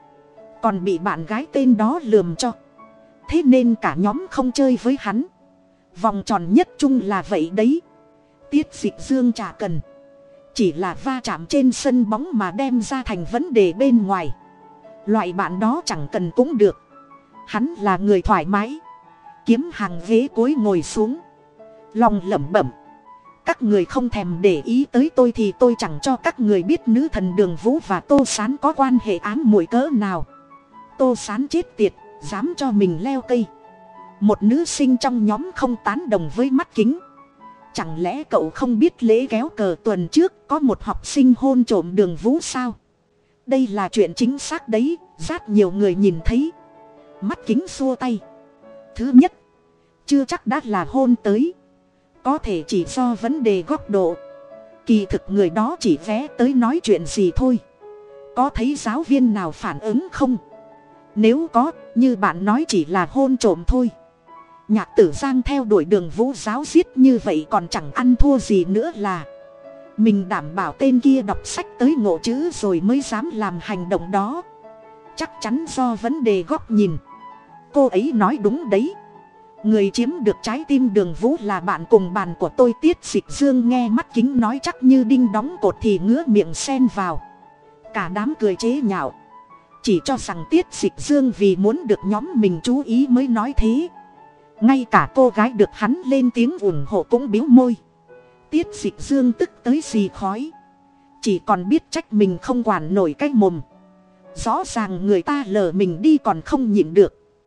Còn bị bạn gái tên đó lườm cho. Thế nên cả nhóm không chơi với hắn vòng tròn nhất chung là vậy đấy. Tiết dịch dương chả cần. Chỉ là va chạm trên sân bóng mà đem ra thành vấn đề bên ngoài. Loại bạn đó chẳng cần cũng được. Hắn là người thoải mái. Kiếm hàng ghế cối ngồi xuống. Lòng lẩm bẩm. Các người không thèm để ý tới tôi thì tôi chẳng cho các người biết nữ thần đường vũ và tô sán có quan hệ ám mùi cỡ nào. Tô sán chết tiệt, dám cho mình leo cây một nữ sinh trong nhóm không tán đồng với mắt kính. Chẳng lẽ cậu không biết lễ kéo cờ tuần trước có một học sinh hôn trộm đường vũ sao? Đây là chuyện chính xác đấy, rất nhiều người nhìn thấy. Mắt kính xua tay. Thứ nhất, chưa chắc đã là hôn tới. Có thể chỉ do vấn đề góc độ. Kỳ thực người đó chỉ vé tới nói chuyện gì thôi. Có thấy giáo viên nào phản ứng không? Nếu có, như bạn nói chỉ là hôn trộm thôi nhạc tử giang theo đuổi đường vũ giáo giết như vậy còn chẳng ăn thua gì nữa là. Mình đảm bảo tên kia đọc sách tới ngộ chữ rồi mới dám làm hành động đó. Chắc chắn do vấn đề góc nhìn. Cô ấy nói đúng đấy. Người chiếm được trái tim đường vũ là bạn cùng bàn của tôi tiết dịch dương nghe mắt kính nói chắc như đinh đóng cột thì ngứa miệng sen vào. Cả đám cười chế nhạo. Chỉ cho rằng tiết dịch dương vì muốn được nhóm mình chú ý mới nói thế ngay cả cô gái được hắn lên tiếng ủng hộ cũng biếu môi. Tiết dịch dương tức tới xì khói. Chỉ còn biết trách mình không quản nổi cái mồm. Rõ ràng người ta lờ mình đi còn không nhịn được.